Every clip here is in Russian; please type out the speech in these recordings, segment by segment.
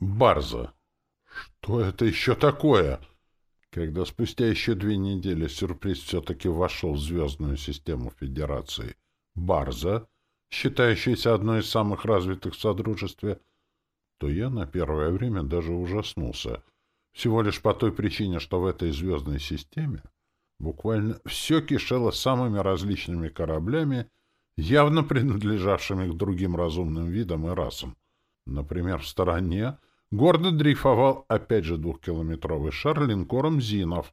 Барза. Что это еще такое? Когда спустя еще две недели сюрприз все-таки вошел в звездную систему Федерации, Барза, считающаяся одной из самых развитых в Содружестве, то я на первое время даже ужаснулся. Всего лишь по той причине, что в этой звездной системе буквально все кишело самыми различными кораблями, явно принадлежавшими к другим разумным видам и расам. Например, в стороне гордо дрейфовал опять же двухкилометровый шар линкором «Зинов»,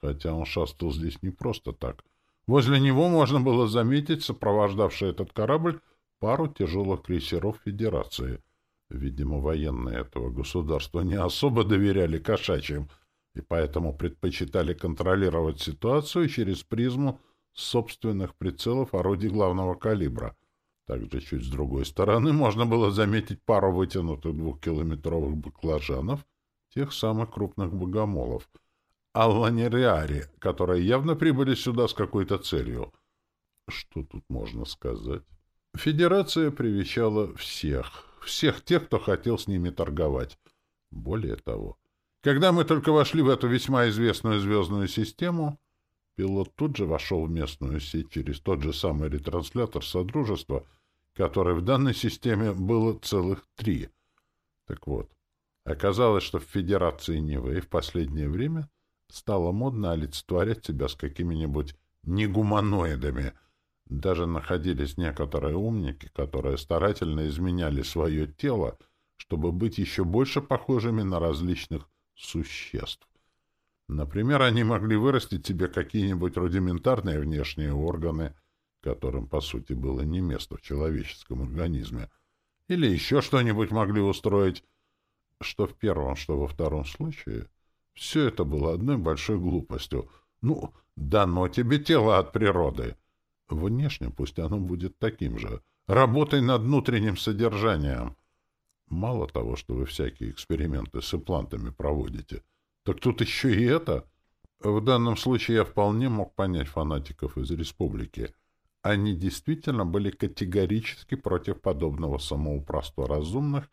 хотя он шастал здесь не просто так. Возле него можно было заметить сопровождавший этот корабль пару тяжелых крейсеров Федерации. Видимо, военные этого государства не особо доверяли кошачьим, и поэтому предпочитали контролировать ситуацию через призму собственных прицелов орудий главного калибра — также чуть с другой стороны можно было заметить пару вытянутых двухкилометровых баклажанов, тех самых крупных богомолов, алланериари, которые явно прибыли сюда с какой-то целью. Что тут можно сказать? Федерация привечала всех, всех тех, кто хотел с ними торговать. Более того, когда мы только вошли в эту весьма известную звездную систему, Пилот тут же вошел в местную сеть через тот же самый ретранслятор Содружества, который в данной системе было целых три. Так вот, оказалось, что в Федерации Нивы в последнее время стало модно олицетворять себя с какими-нибудь негуманоидами. Даже находились некоторые умники, которые старательно изменяли свое тело, чтобы быть еще больше похожими на различных существ. Например, они могли вырастить себе какие-нибудь рудиментарные внешние органы, которым, по сути, было не место в человеческом организме, или еще что-нибудь могли устроить, что в первом, что во втором случае, все это было одной большой глупостью. Ну, дано тебе тело от природы. Внешне пусть оно будет таким же. Работай над внутренним содержанием. Мало того, что вы всякие эксперименты с имплантами проводите — так тут еще и это. В данном случае я вполне мог понять фанатиков из республики. Они действительно были категорически против подобного самоуправства разумных,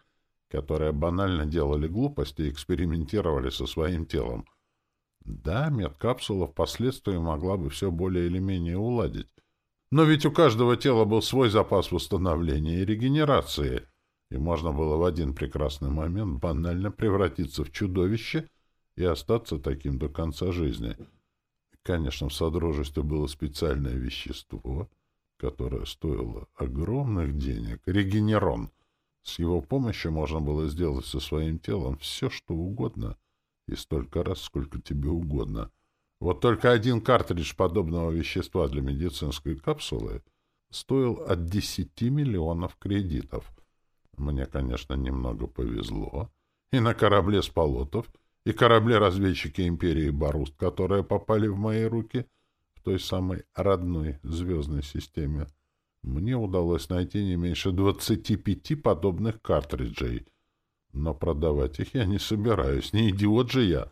которые банально делали глупости и экспериментировали со своим телом. Да, медкапсула впоследствии могла бы все более или менее уладить. Но ведь у каждого тела был свой запас восстановления и регенерации, и можно было в один прекрасный момент банально превратиться в чудовище — и остаться таким до конца жизни. Конечно, в Содружестве было специальное вещество, которое стоило огромных денег — регенерон. С его помощью можно было сделать со своим телом все, что угодно, и столько раз, сколько тебе угодно. Вот только один картридж подобного вещества для медицинской капсулы стоил от 10 миллионов кредитов. Мне, конечно, немного повезло, и на корабле с полотов — и корабли-разведчики империи Баруст, которые попали в мои руки в той самой родной звездной системе, мне удалось найти не меньше 25 подобных картриджей. Но продавать их я не собираюсь, не идиот же я.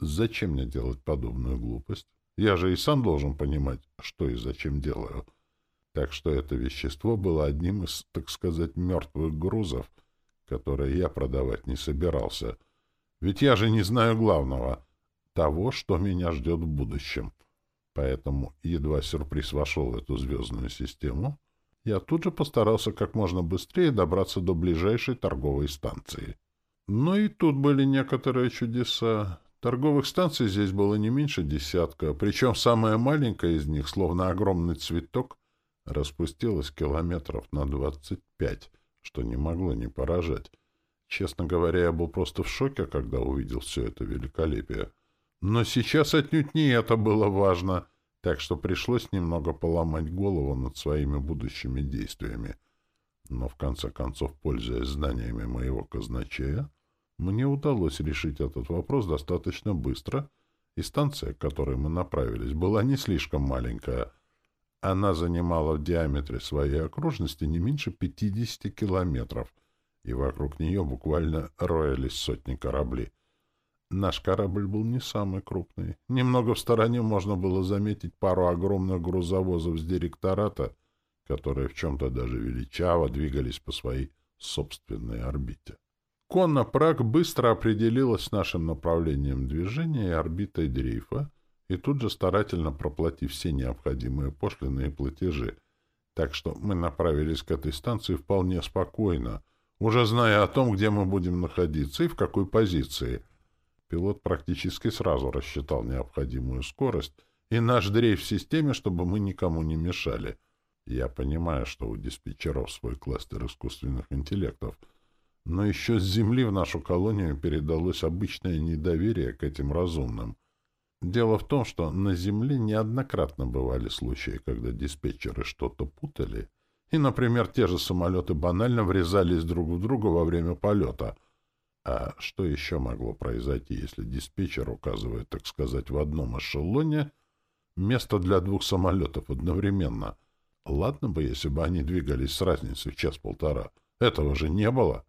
Зачем мне делать подобную глупость? Я же и сам должен понимать, что и зачем делаю. Так что это вещество было одним из, так сказать, мертвых грузов, которые я продавать не собирался — ведь я же не знаю главного — того, что меня ждет в будущем. Поэтому, едва сюрприз вошел в эту звездную систему, я тут же постарался как можно быстрее добраться до ближайшей торговой станции. Но и тут были некоторые чудеса. Торговых станций здесь было не меньше десятка, причем самая маленькая из них, словно огромный цветок, распустилась километров на двадцать пять, что не могло не поражать. Честно говоря, я был просто в шоке, когда увидел все это великолепие. Но сейчас отнюдь не это было важно, так что пришлось немного поломать голову над своими будущими действиями. Но в конце концов, пользуясь знаниями моего казначея, мне удалось решить этот вопрос достаточно быстро, и станция, к которой мы направились, была не слишком маленькая. Она занимала в диаметре своей окружности не меньше 50 километров — и вокруг нее буквально роялись сотни кораблей. Наш корабль был не самый крупный. Немного в стороне можно было заметить пару огромных грузовозов с директората, которые в чем-то даже величаво двигались по своей собственной орбите. Конна Праг быстро определилась с нашим направлением движения и орбитой дрейфа, и тут же старательно проплатив все необходимые пошлины и платежи. Так что мы направились к этой станции вполне спокойно, уже зная о том, где мы будем находиться и в какой позиции. Пилот практически сразу рассчитал необходимую скорость и наш дрейф в системе, чтобы мы никому не мешали. Я понимаю, что у диспетчеров свой кластер искусственных интеллектов — но еще с Земли в нашу колонию передалось обычное недоверие к этим разумным. Дело в том, что на Земле неоднократно бывали случаи, когда диспетчеры что-то путали, и, например, те же самолеты банально врезались друг в друга во время полета. А что еще могло произойти, если диспетчер указывает, так сказать, в одном эшелоне место для двух самолетов одновременно? Ладно бы, если бы они двигались с разницей в час-полтора. Этого же не было.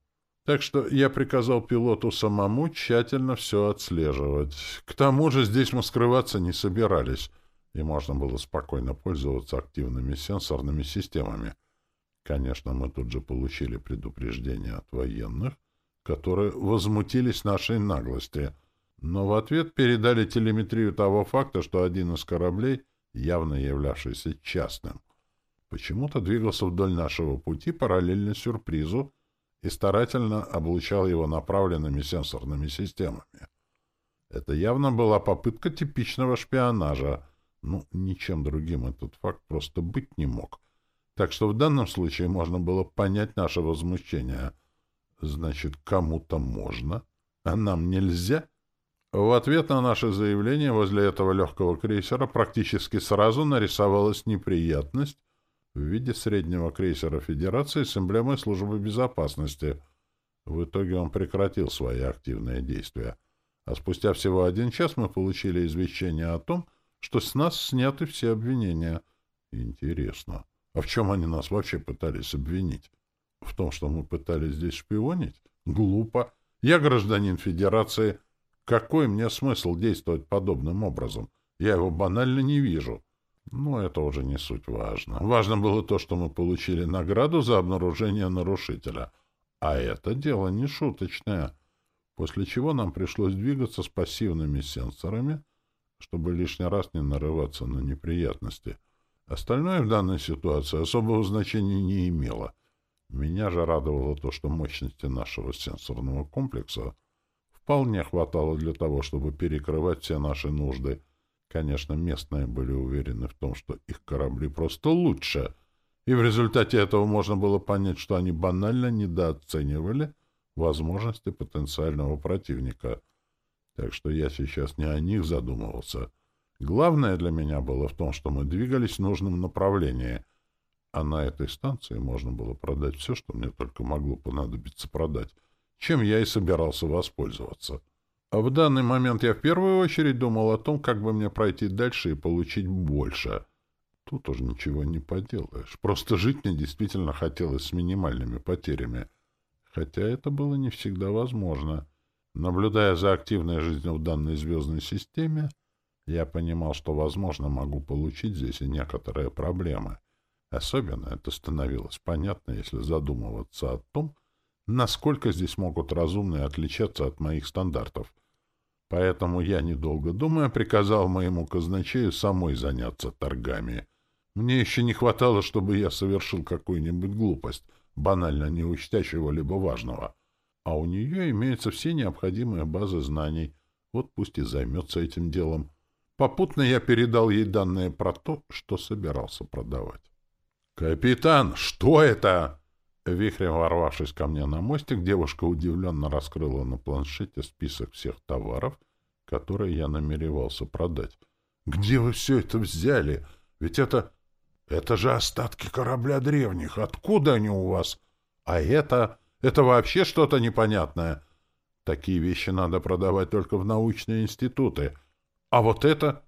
Так что я приказал пилоту самому тщательно все отслеживать. К тому же здесь мы скрываться не собирались, и можно было спокойно пользоваться активными сенсорными системами. Конечно, мы тут же получили предупреждение от военных, которые возмутились нашей наглости, но в ответ передали телеметрию того факта, что один из кораблей, явно являвшийся частным, почему-то двигался вдоль нашего пути параллельно сюрпризу, и старательно облучал его направленными сенсорными системами. Это явно была попытка типичного шпионажа. Ну, ничем другим этот факт просто быть не мог. Так что в данном случае можно было понять наше возмущение. Значит, кому-то можно, а нам нельзя? В ответ на наше заявление возле этого легкого крейсера практически сразу нарисовалась неприятность, в виде среднего крейсера Федерации с эмблемой службы безопасности. В итоге он прекратил свои активные действия. А спустя всего один час мы получили извещение о том, что с нас сняты все обвинения. Интересно, а в чем они нас вообще пытались обвинить? В том, что мы пытались здесь шпионить? Глупо. Я гражданин Федерации. Какой мне смысл действовать подобным образом? Я его банально не вижу. Но это уже не суть важно. Важно было то, что мы получили награду за обнаружение нарушителя. А это дело не шуточное. После чего нам пришлось двигаться с пассивными сенсорами, чтобы лишний раз не нарываться на неприятности. Остальное в данной ситуации особого значения не имело. Меня же радовало то, что мощности нашего сенсорного комплекса вполне хватало для того, чтобы перекрывать все наши нужды — Конечно, местные были уверены в том, что их корабли просто лучше, и в результате этого можно было понять, что они банально недооценивали возможности потенциального противника. Так что я сейчас не о них задумывался. Главное для меня было в том, что мы двигались в нужном направлении, а на этой станции можно было продать все, что мне только могло понадобиться продать, чем я и собирался воспользоваться. А в данный момент я в первую очередь думал о том, как бы мне пройти дальше и получить больше. Тут уже ничего не поделаешь. Просто жить мне действительно хотелось с минимальными потерями. Хотя это было не всегда возможно. Наблюдая за активной жизнью в данной звездной системе, я понимал, что, возможно, могу получить здесь и некоторые проблемы. Особенно это становилось понятно, если задумываться о том, насколько здесь могут разумные отличаться от моих стандартов. Поэтому я, недолго думая, приказал моему казначею самой заняться торгами. Мне еще не хватало, чтобы я совершил какую-нибудь глупость, банально не учтя чего-либо важного. А у нее имеются все необходимые базы знаний. Вот пусть и займется этим делом. Попутно я передал ей данные про то, что собирался продавать. «Капитан, что это?» Вихрем ворвавшись ко мне на мостик, девушка удивленно раскрыла на планшете список всех товаров, которые я намеревался продать. «Где вы все это взяли? Ведь это... это же остатки корабля древних. Откуда они у вас? А это... это вообще что-то непонятное. Такие вещи надо продавать только в научные институты. А вот это...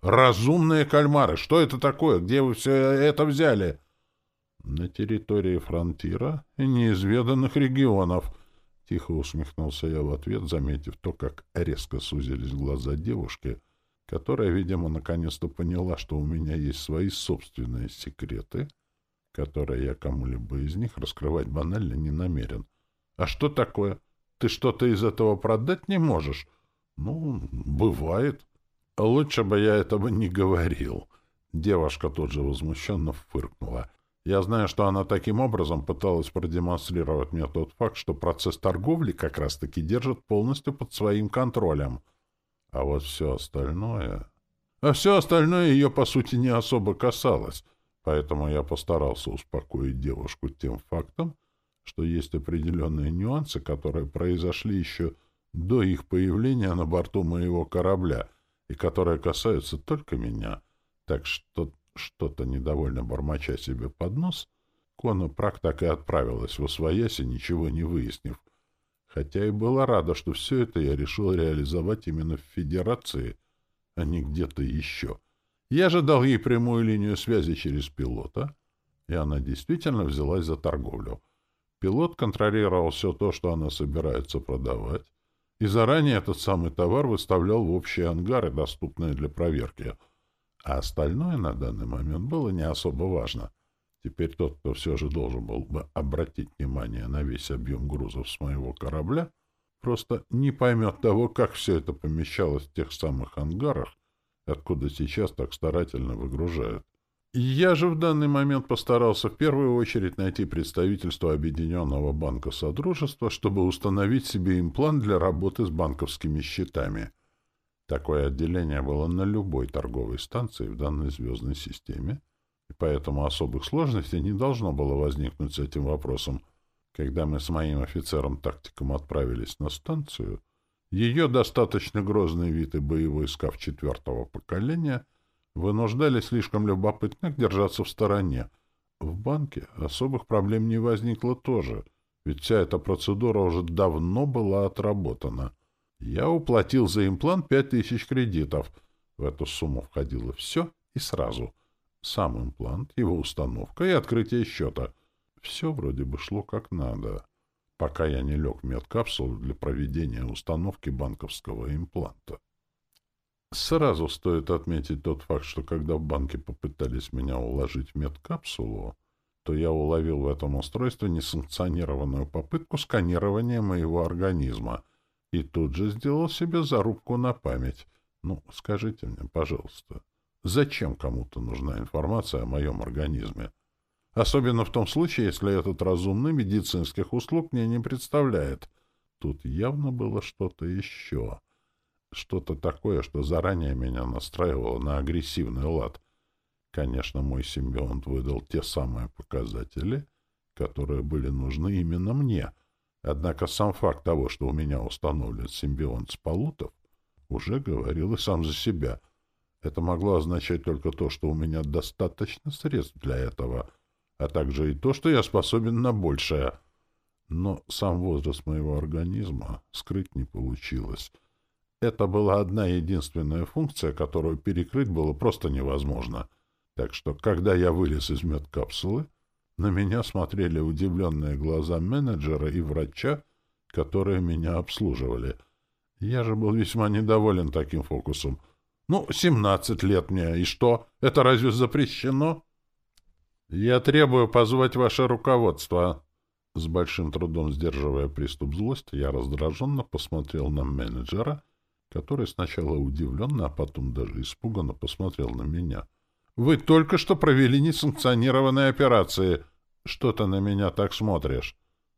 разумные кальмары. Что это такое? Где вы все это взяли?» на территории фронтира и неизведанных регионов. Тихо усмехнулся я в ответ, заметив то, как резко сузились глаза девушки, которая, видимо, наконец-то поняла, что у меня есть свои собственные секреты, которые я кому-либо из них раскрывать банально не намерен. А что такое? Ты что-то из этого продать не можешь? Ну, бывает. Лучше бы я этого не говорил. Девушка тут же возмущенно фыркнула. Я знаю, что она таким образом пыталась продемонстрировать мне тот факт, что процесс торговли как раз-таки держит полностью под своим контролем. А вот все остальное... А все остальное ее, по сути, не особо касалось, поэтому я постарался успокоить девушку тем фактом, что есть определенные нюансы, которые произошли еще до их появления на борту моего корабля и которые касаются только меня. Так что что-то недовольно бормоча себе под нос, Кона Прак так и отправилась в Освояси, ничего не выяснив. Хотя и была рада, что все это я решил реализовать именно в Федерации, а не где-то еще. Я же дал ей прямую линию связи через пилота, и она действительно взялась за торговлю. Пилот контролировал все то, что она собирается продавать, и заранее этот самый товар выставлял в общие ангары, доступные для проверки. А остальное на данный момент было не особо важно. Теперь тот, кто все же должен был бы обратить внимание на весь объем грузов с моего корабля, просто не поймет того, как все это помещалось в тех самых ангарах, откуда сейчас так старательно выгружают. Я же в данный момент постарался в первую очередь найти представительство Объединенного банка Содружества, чтобы установить себе имплант для работы с банковскими счетами. Такое отделение было на любой торговой станции в данной звездной системе, и поэтому особых сложностей не должно было возникнуть с этим вопросом. Когда мы с моим офицером-тактиком отправились на станцию, ее достаточно грозный вид и боевой скаф четвертого поколения — вынуждали слишком любопытных держаться в стороне. В банке особых проблем не возникло тоже, ведь вся эта процедура уже давно была отработана. Я уплатил за имплант пять тысяч кредитов. В эту сумму входило все и сразу. Сам имплант, его установка и открытие счета. Все вроде бы шло как надо, пока я не лег в медкапсулу для проведения установки банковского импланта. Сразу стоит отметить тот факт, что когда в банке попытались меня уложить в медкапсулу, то я уловил в этом устройстве несанкционированную попытку сканирования моего организма и тут же сделал себе зарубку на память. Ну, скажите мне, пожалуйста, зачем кому-то нужна информация о моем организме? Особенно в том случае, если этот разумный медицинских услуг мне не представляет. Тут явно было что-то еще — что-то такое, что заранее меня настраивало на агрессивный лад. Конечно, мой симбионт выдал те самые показатели, которые были нужны именно мне. Однако сам факт того, что у меня установлен симбионт с полутов, уже говорил и сам за себя. Это могло означать только то, что у меня достаточно средств для этого, а также и то, что я способен на большее. Но сам возраст моего организма скрыть не получилось. Это была одна единственная функция, которую перекрыть было просто невозможно. Так что, когда я вылез из медкапсулы, на меня смотрели удивленные глаза менеджера и врача, которые меня обслуживали. Я же был весьма недоволен таким фокусом. Ну, семнадцать лет мне, и что? Это разве запрещено? Я требую позвать ваше руководство. С большим трудом сдерживая приступ злости, я раздраженно посмотрел на менеджера — который сначала удивленно, а потом даже испуганно посмотрел на меня. «Вы только что провели несанкционированные операции. Что ты на меня так смотришь?»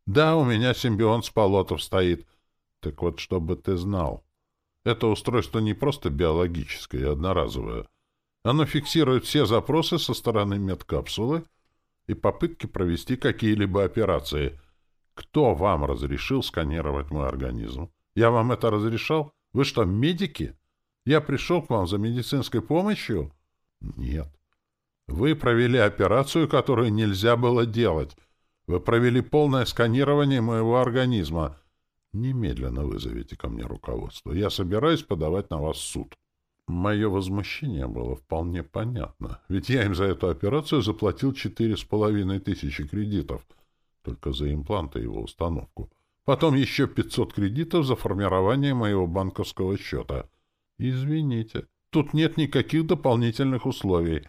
«Да, у меня симбионт с полотов стоит. Так вот, чтобы ты знал, это устройство не просто биологическое и одноразовое. Оно фиксирует все запросы со стороны медкапсулы и попытки провести какие-либо операции. Кто вам разрешил сканировать мой организм? Я вам это разрешал?» Вы что, медики? Я пришел к вам за медицинской помощью? Нет. Вы провели операцию, которую нельзя было делать. Вы провели полное сканирование моего организма. Немедленно вызовите ко мне руководство. Я собираюсь подавать на вас суд. Мое возмущение было вполне понятно, ведь я им за эту операцию заплатил четыре с половиной тысячи кредитов, только за импланты и его установку. Потом еще 500 кредитов за формирование моего банковского счета. Извините, тут нет никаких дополнительных условий.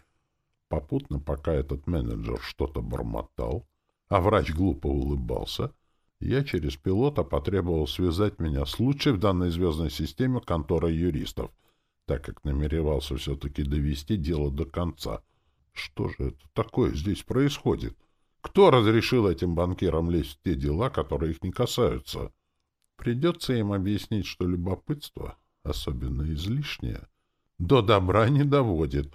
Попутно, пока этот менеджер что-то бормотал, а врач глупо улыбался, я через пилота потребовал связать меня с лучшей в данной звездной системе конторой юристов, так как намеревался все-таки довести дело до конца. Что же это такое здесь происходит? Кто разрешил этим банкирам лезть в те дела, которые их не касаются? Придется им объяснить, что любопытство, особенно излишнее, до добра не доводит.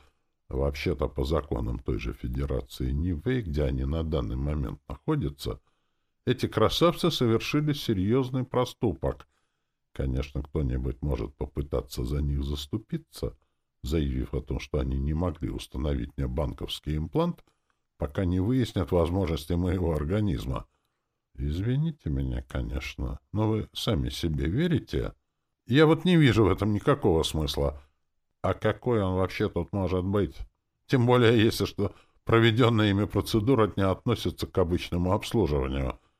Вообще-то, по законам той же Федерации Нивэй, где они на данный момент находятся, эти красавцы совершили серьезный проступок. Конечно, кто-нибудь может попытаться за них заступиться, заявив о том, что они не могли установить мне банковский имплант, пока не выяснят возможности моего организма. Извините меня, конечно, но вы сами себе верите? Я вот не вижу в этом никакого смысла. А какой он вообще тут может быть? Тем более, если что проведенная ими процедура не относится к обычному обслуживанию —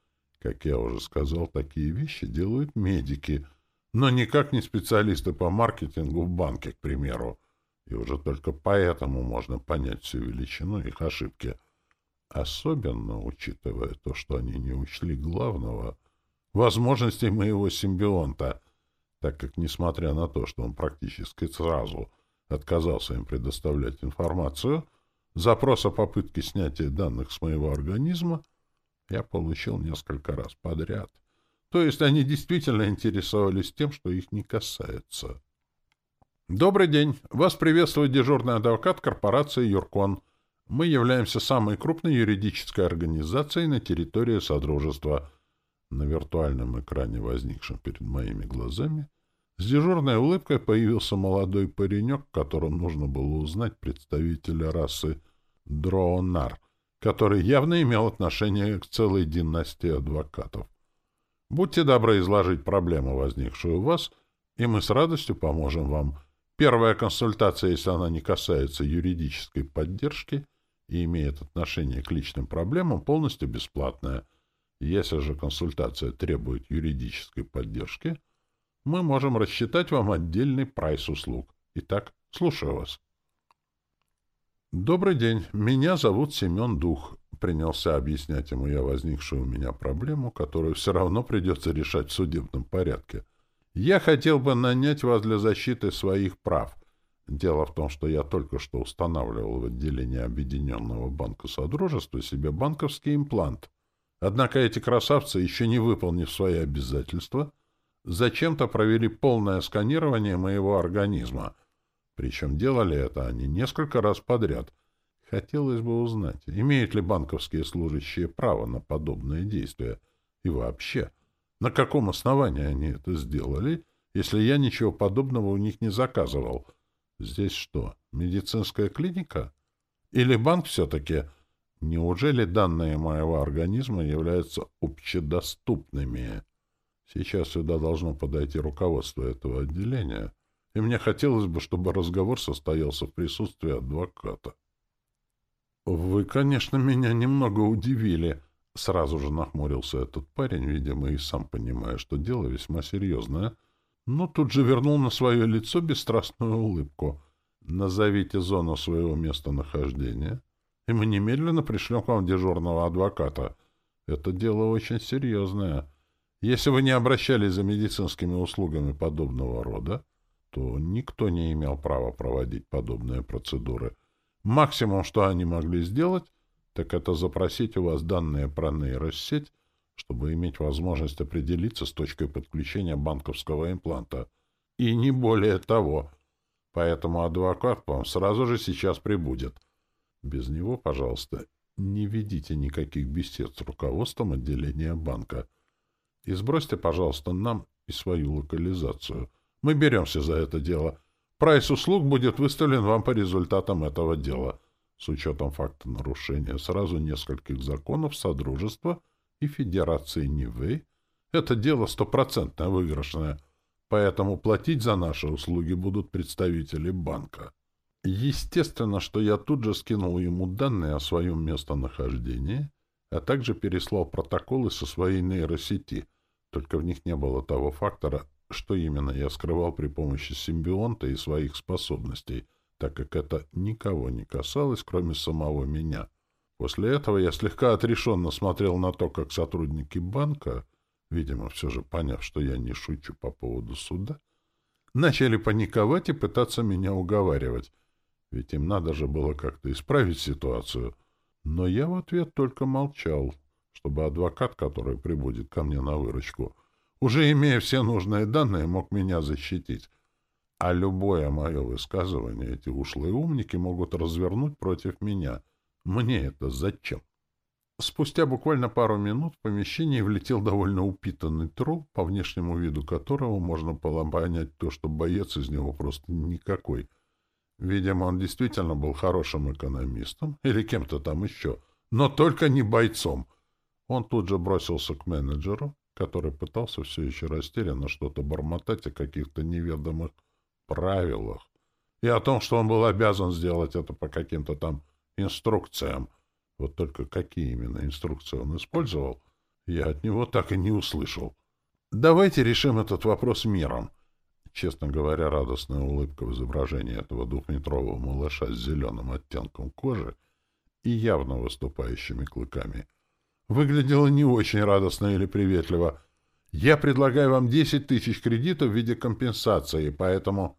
как я уже сказал, такие вещи делают медики, но никак не специалисты по маркетингу в банке, к примеру. И уже только поэтому можно понять всю величину их ошибки. Особенно учитывая то, что они не учли главного — возможностей моего симбионта, так как, несмотря на то, что он практически сразу отказался им предоставлять информацию, запрос о попытке снятия данных с моего организма — я получил несколько раз подряд. То есть они действительно интересовались тем, что их не касается. Добрый день. Вас приветствует дежурный адвокат корпорации Юркон. Мы являемся самой крупной юридической организацией на территории Содружества. На виртуальном экране, возникшем перед моими глазами, с дежурной улыбкой появился молодой паренек, которому нужно было узнать представителя расы Дроонар — который явно имел отношение к целой династии адвокатов. Будьте добры изложить проблему, возникшую у вас, и мы с радостью поможем вам. Первая консультация, если она не касается юридической поддержки и имеет отношение к личным проблемам, полностью бесплатная. Если же консультация требует юридической поддержки, мы можем рассчитать вам отдельный прайс услуг. Итак, слушаю вас. «Добрый день. Меня зовут Семен Дух». Принялся объяснять ему я возникшую у меня проблему, которую все равно придется решать в судебном порядке. «Я хотел бы нанять вас для защиты своих прав. Дело в том, что я только что устанавливал в отделении Объединенного банка Содружества себе банковский имплант. Однако эти красавцы, еще не выполнив свои обязательства, зачем-то провели полное сканирование моего организма — причем делали это они несколько раз подряд. Хотелось бы узнать, имеют ли банковские служащие право на подобные действия? И вообще, на каком основании они это сделали, если я ничего подобного у них не заказывал? Здесь что, медицинская клиника? Или банк все-таки? Неужели данные моего организма являются общедоступными? Сейчас сюда должно подойти руководство этого отделения — и мне хотелось бы, чтобы разговор состоялся в присутствии адвоката. «Вы, конечно, меня немного удивили», — сразу же нахмурился этот парень, видимо, и сам понимая, что дело весьма серьезное, но тут же вернул на свое лицо бесстрастную улыбку. «Назовите зону своего местонахождения, и мы немедленно пришлем к вам дежурного адвоката. Это дело очень серьезное. Если вы не обращались за медицинскими услугами подобного рода, то никто не имел права проводить подобные процедуры. Максимум, что они могли сделать, так это запросить у вас данные про нейросеть, чтобы иметь возможность определиться с точкой подключения банковского импланта. И не более того. Поэтому адвокат вам сразу же сейчас прибудет. Без него, пожалуйста, не ведите никаких бесед с руководством отделения банка. И сбросьте, пожалуйста, нам и свою локализацию — мы беремся за это дело. Прайс услуг будет выставлен вам по результатам этого дела, с учетом факта нарушения сразу нескольких законов Содружества и Федерации Нивы. Это дело стопроцентно выигрышное, поэтому платить за наши услуги будут представители банка. Естественно, что я тут же скинул ему данные о своем местонахождении, а также переслал протоколы со своей нейросети, только в них не было того фактора, что именно я скрывал при помощи симбионта и своих способностей, так как это никого не касалось, кроме самого меня. После этого я слегка отрешенно смотрел на то, как сотрудники банка видимо, все же поняв, что я не шучу по поводу суда, начали паниковать и пытаться меня уговаривать. Ведь им надо же было как-то исправить ситуацию. Но я в ответ только молчал, чтобы адвокат, который прибудет ко мне на выручку, уже имея все нужные данные, мог меня защитить. А любое мое высказывание эти ушлые умники могут развернуть против меня. Мне это зачем? Спустя буквально пару минут в помещение влетел довольно упитанный тролл, по внешнему виду которого можно было понять то, что боец из него просто никакой. Видимо, он действительно был хорошим экономистом или кем-то там еще, но только не бойцом. Он тут же бросился к менеджеру, который пытался все еще растерянно что-то бормотать о каких-то неведомых правилах и о том, что он был обязан сделать это по каким-то там инструкциям. Вот только какие именно инструкции он использовал, я от него так и не услышал. Давайте решим этот вопрос миром. Честно говоря, радостная улыбка в изображении этого двухметрового малыша с зеленым оттенком кожи и явно выступающими клыками выглядела не очень радостно или приветливо. Я предлагаю вам 10 тысяч кредитов в виде компенсации, поэтому...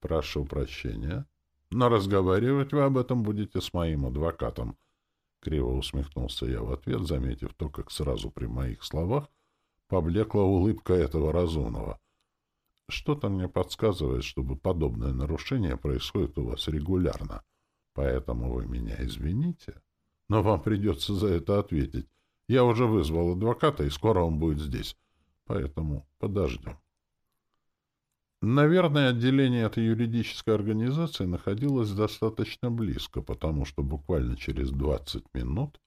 Прошу прощения, но разговаривать вы об этом будете с моим адвокатом. Криво усмехнулся я в ответ, заметив то, как сразу при моих словах поблекла улыбка этого разумного. Что-то мне подсказывает, чтобы подобное нарушение происходит у вас регулярно. Поэтому вы меня извините, но вам придется за это ответить. Я уже вызвал адвоката, и скоро он будет здесь. Поэтому подождем. Наверное, отделение этой юридической организации находилось достаточно близко, потому что буквально через 20 минут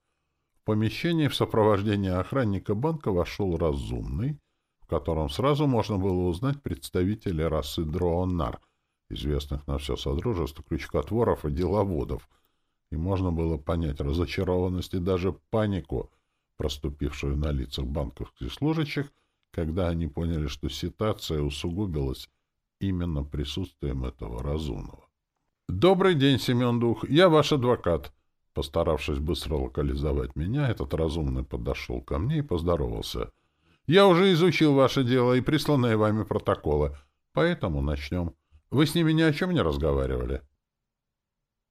в помещение в сопровождении охранника банка вошел разумный, в котором сразу можно было узнать представителей расы Дроонар, известных на все Содружество крючкотворов и деловодов, и можно было понять разочарованность и даже панику, проступившую на лицах банковских служащих, когда они поняли, что ситуация усугубилась именно присутствием этого разумного. «Добрый день, Семен Дух. Я ваш адвокат». Постаравшись быстро локализовать меня, этот разумный подошел ко мне и поздоровался. «Я уже изучил ваше дело и присланные вами протоколы, поэтому начнем. Вы с ними ни о чем не разговаривали?»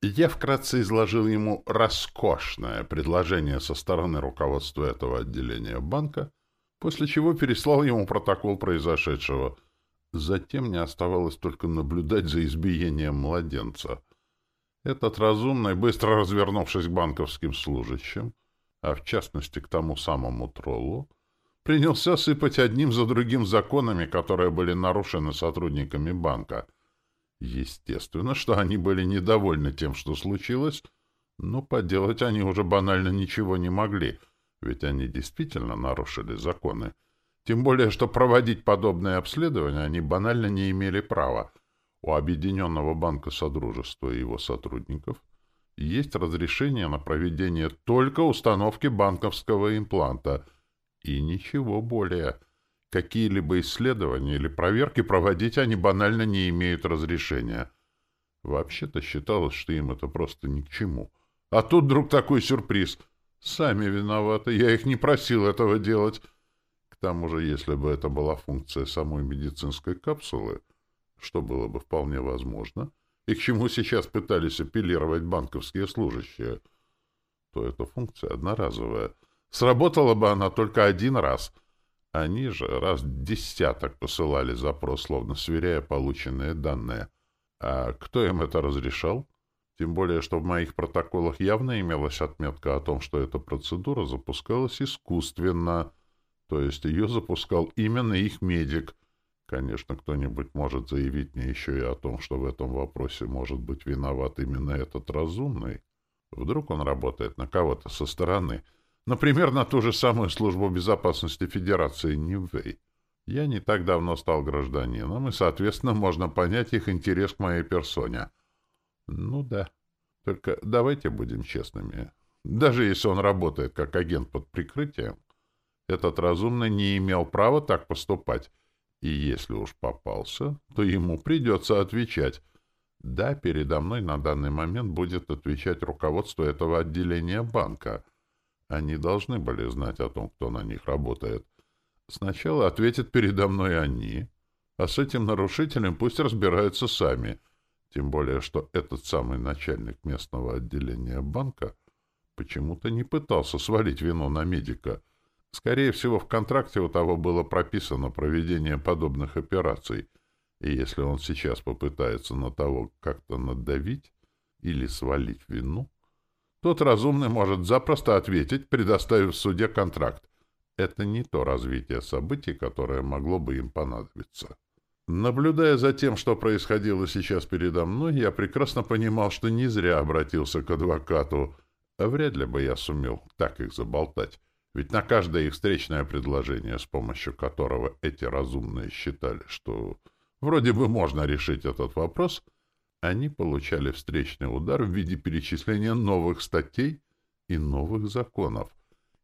Я вкратце изложил ему роскошное предложение со стороны руководства этого отделения банка, после чего переслал ему протокол произошедшего — Затем мне оставалось только наблюдать за избиением младенца. Этот разумный, быстро развернувшись к банковским служащим, а в частности к тому самому троллу, принялся сыпать одним за другим законами, которые были нарушены сотрудниками банка. Естественно, что они были недовольны тем, что случилось, но поделать они уже банально ничего не могли, ведь они действительно нарушили законы. Тем более, что проводить подобные обследования они банально не имели права. У Объединенного банка Содружества и его сотрудников есть разрешение на проведение только установки банковского импланта и ничего более. Какие-либо исследования или проверки проводить они банально не имеют разрешения. Вообще-то считалось, что им это просто ни к чему. А тут вдруг такой сюрприз. Сами виноваты, я их не просил этого делать тому же, если бы это была функция самой медицинской капсулы, что было бы вполне возможно, и к чему сейчас пытались апеллировать банковские служащие, то эта функция одноразовая. Сработала бы она только один раз. Они же раз десяток посылали запрос, словно сверяя полученные данные. А кто им это разрешал? Тем более, что в моих протоколах явно имелась отметка о том, что эта процедура запускалась искусственно — то есть ее запускал именно их медик. Конечно, кто-нибудь может заявить мне еще и о том, что в этом вопросе может быть виноват именно этот разумный. Вдруг он работает на кого-то со стороны. Например, на ту же самую службу безопасности Федерации Нивэй. Я не так давно стал гражданином, и, соответственно, можно понять их интерес к моей персоне. Ну да. Только давайте будем честными. Даже если он работает как агент под прикрытием, этот разумный не имел права так поступать. И если уж попался, то ему придется отвечать. Да, передо мной на данный момент будет отвечать руководство этого отделения банка. Они должны были знать о том, кто на них работает. Сначала ответят передо мной они, а с этим нарушителем пусть разбираются сами. Тем более, что этот самый начальник местного отделения банка почему-то не пытался свалить вину на медика. Скорее всего, в контракте у того было прописано проведение подобных операций, и если он сейчас попытается на того как-то надавить или свалить вину, тот разумный может запросто ответить, предоставив в суде контракт. Это не то развитие событий, которое могло бы им понадобиться. Наблюдая за тем, что происходило сейчас передо мной, я прекрасно понимал, что не зря обратился к адвокату, вряд ли бы я сумел так их заболтать. Ведь на каждое их встречное предложение, с помощью которого эти разумные считали, что вроде бы можно решить этот вопрос, они получали встречный удар в виде перечисления новых статей и новых законов.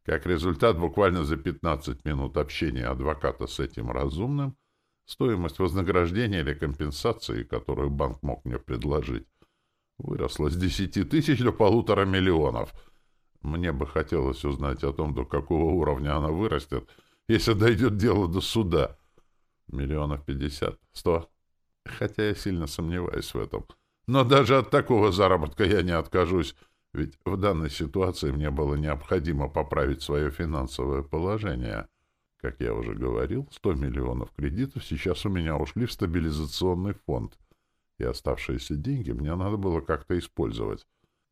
Как результат, буквально за 15 минут общения адвоката с этим разумным, стоимость вознаграждения или компенсации, которую банк мог мне предложить, выросла с 10 тысяч до полутора миллионов — мне бы хотелось узнать о том, до какого уровня она вырастет, если дойдет дело до суда. Миллионов пятьдесят, сто. Хотя я сильно сомневаюсь в этом. Но даже от такого заработка я не откажусь, ведь в данной ситуации мне было необходимо поправить свое финансовое положение. Как я уже говорил, сто миллионов кредитов сейчас у меня ушли в стабилизационный фонд, и оставшиеся деньги мне надо было как-то использовать.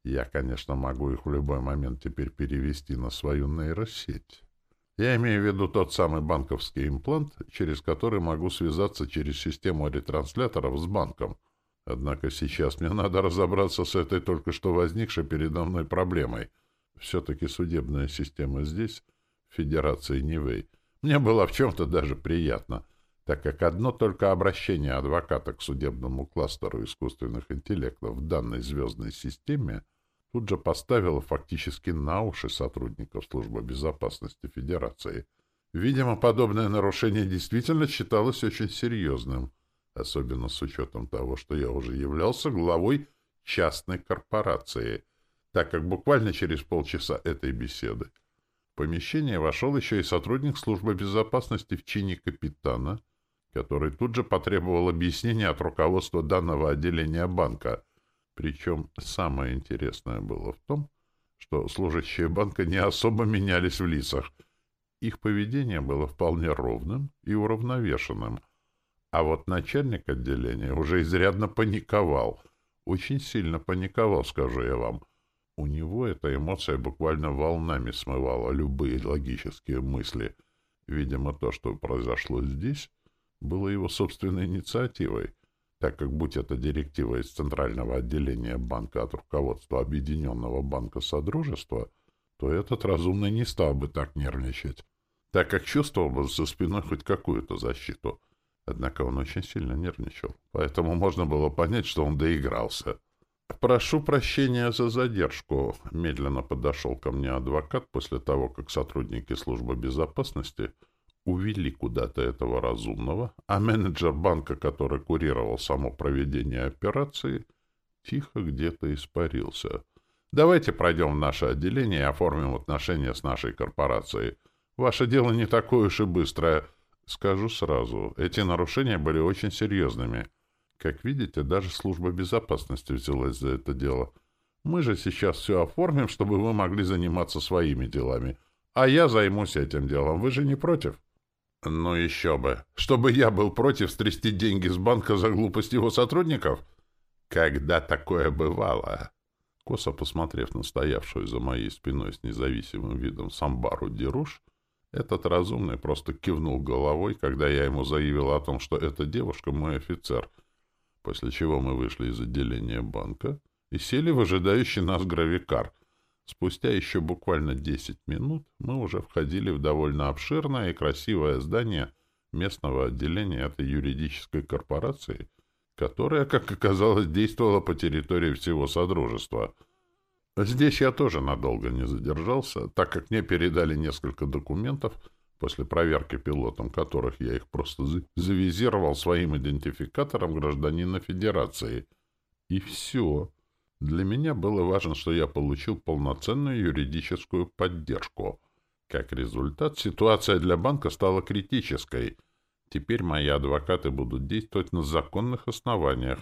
Я, конечно, могу их в любой момент теперь перевести на свою нейросеть. Я имею в виду тот самый банковский имплант, через который могу связаться через систему ретрансляторов с банком. Однако сейчас мне надо разобраться с этой только что возникшей передо мной проблемой. Все-таки судебная система здесь, в Федерации Нивэй, мне было в чем-то даже приятно, так как одно только обращение адвоката к судебному кластеру искусственных интеллектов в данной звездной системе — тут же поставила фактически на уши сотрудников Службы безопасности Федерации. Видимо, подобное нарушение действительно считалось очень серьезным, особенно с учетом того, что я уже являлся главой частной корпорации, так как буквально через полчаса этой беседы в помещение вошел еще и сотрудник Службы безопасности в чине капитана, который тут же потребовал объяснения от руководства данного отделения банка — причем самое интересное было в том, что служащие банка не особо менялись в лицах. Их поведение было вполне ровным и уравновешенным. А вот начальник отделения уже изрядно паниковал. Очень сильно паниковал, скажу я вам. У него эта эмоция буквально волнами смывала любые логические мысли. Видимо, то, что произошло здесь, было его собственной инициативой — так как, будь это директива из Центрального отделения банка от руководства Объединенного банка Содружества, то этот разумный не стал бы так нервничать, так как чувствовал бы за спиной хоть какую-то защиту. Однако он очень сильно нервничал, поэтому можно было понять, что он доигрался. «Прошу прощения за задержку», — медленно подошел ко мне адвокат после того, как сотрудники службы безопасности — увели куда-то этого разумного, а менеджер банка, который курировал само проведение операции, тихо где-то испарился. Давайте пройдем в наше отделение и оформим отношения с нашей корпорацией. Ваше дело не такое уж и быстрое. Скажу сразу, эти нарушения были очень серьезными. Как видите, даже служба безопасности взялась за это дело. Мы же сейчас все оформим, чтобы вы могли заниматься своими делами. А я займусь этим делом. Вы же не против? Ну еще бы. Чтобы я был против стрясти деньги с банка за глупость его сотрудников? Когда такое бывало? Косо посмотрев на стоявшую за моей спиной с независимым видом самбару Деруш, этот разумный просто кивнул головой, когда я ему заявил о том, что эта девушка мой офицер, после чего мы вышли из отделения банка и сели в ожидающий нас гравикар — Спустя еще буквально десять минут мы уже входили в довольно обширное и красивое здание местного отделения этой юридической корпорации, которая, как оказалось, действовала по территории всего Содружества. Здесь я тоже надолго не задержался, так как мне передали несколько документов, после проверки пилотом которых я их просто завизировал своим идентификатором гражданина Федерации. И все. Для меня было важно, что я получил полноценную юридическую поддержку. Как результат, ситуация для банка стала критической. Теперь мои адвокаты будут действовать на законных основаниях.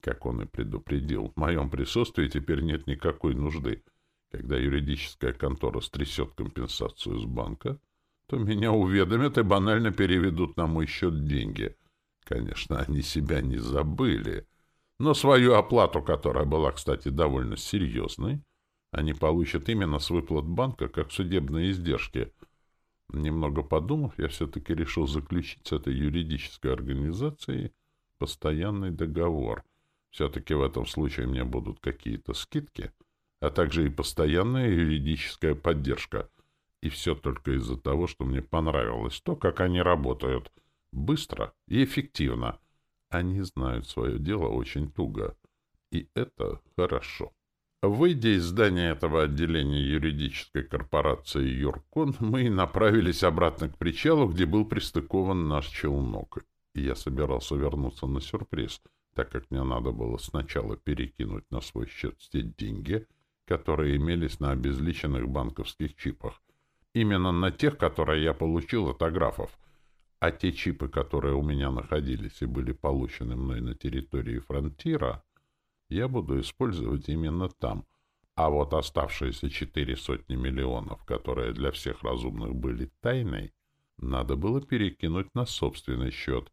Как он и предупредил, в моем присутствии теперь нет никакой нужды. Когда юридическая контора стрясет компенсацию с банка, то меня уведомят и банально переведут на мой счет деньги. Конечно, они себя не забыли, но свою оплату, которая была, кстати, довольно серьезной, они получат именно с выплат банка, как судебные издержки. Немного подумав, я все-таки решил заключить с этой юридической организацией постоянный договор. Все-таки в этом случае мне будут какие-то скидки, а также и постоянная юридическая поддержка. И все только из-за того, что мне понравилось то, как они работают. Быстро и эффективно. Они знают свое дело очень туго. И это хорошо. Выйдя из здания этого отделения юридической корпорации «Юркон», мы направились обратно к причалу, где был пристыкован наш челнок. И я собирался вернуться на сюрприз, так как мне надо было сначала перекинуть на свой счет те деньги, которые имелись на обезличенных банковских чипах. Именно на тех, которые я получил от аграфов. А те чипы, которые у меня находились и были получены мной на территории фронтира, я буду использовать именно там. А вот оставшиеся четыре сотни миллионов, которые для всех разумных были тайной, надо было перекинуть на собственный счет.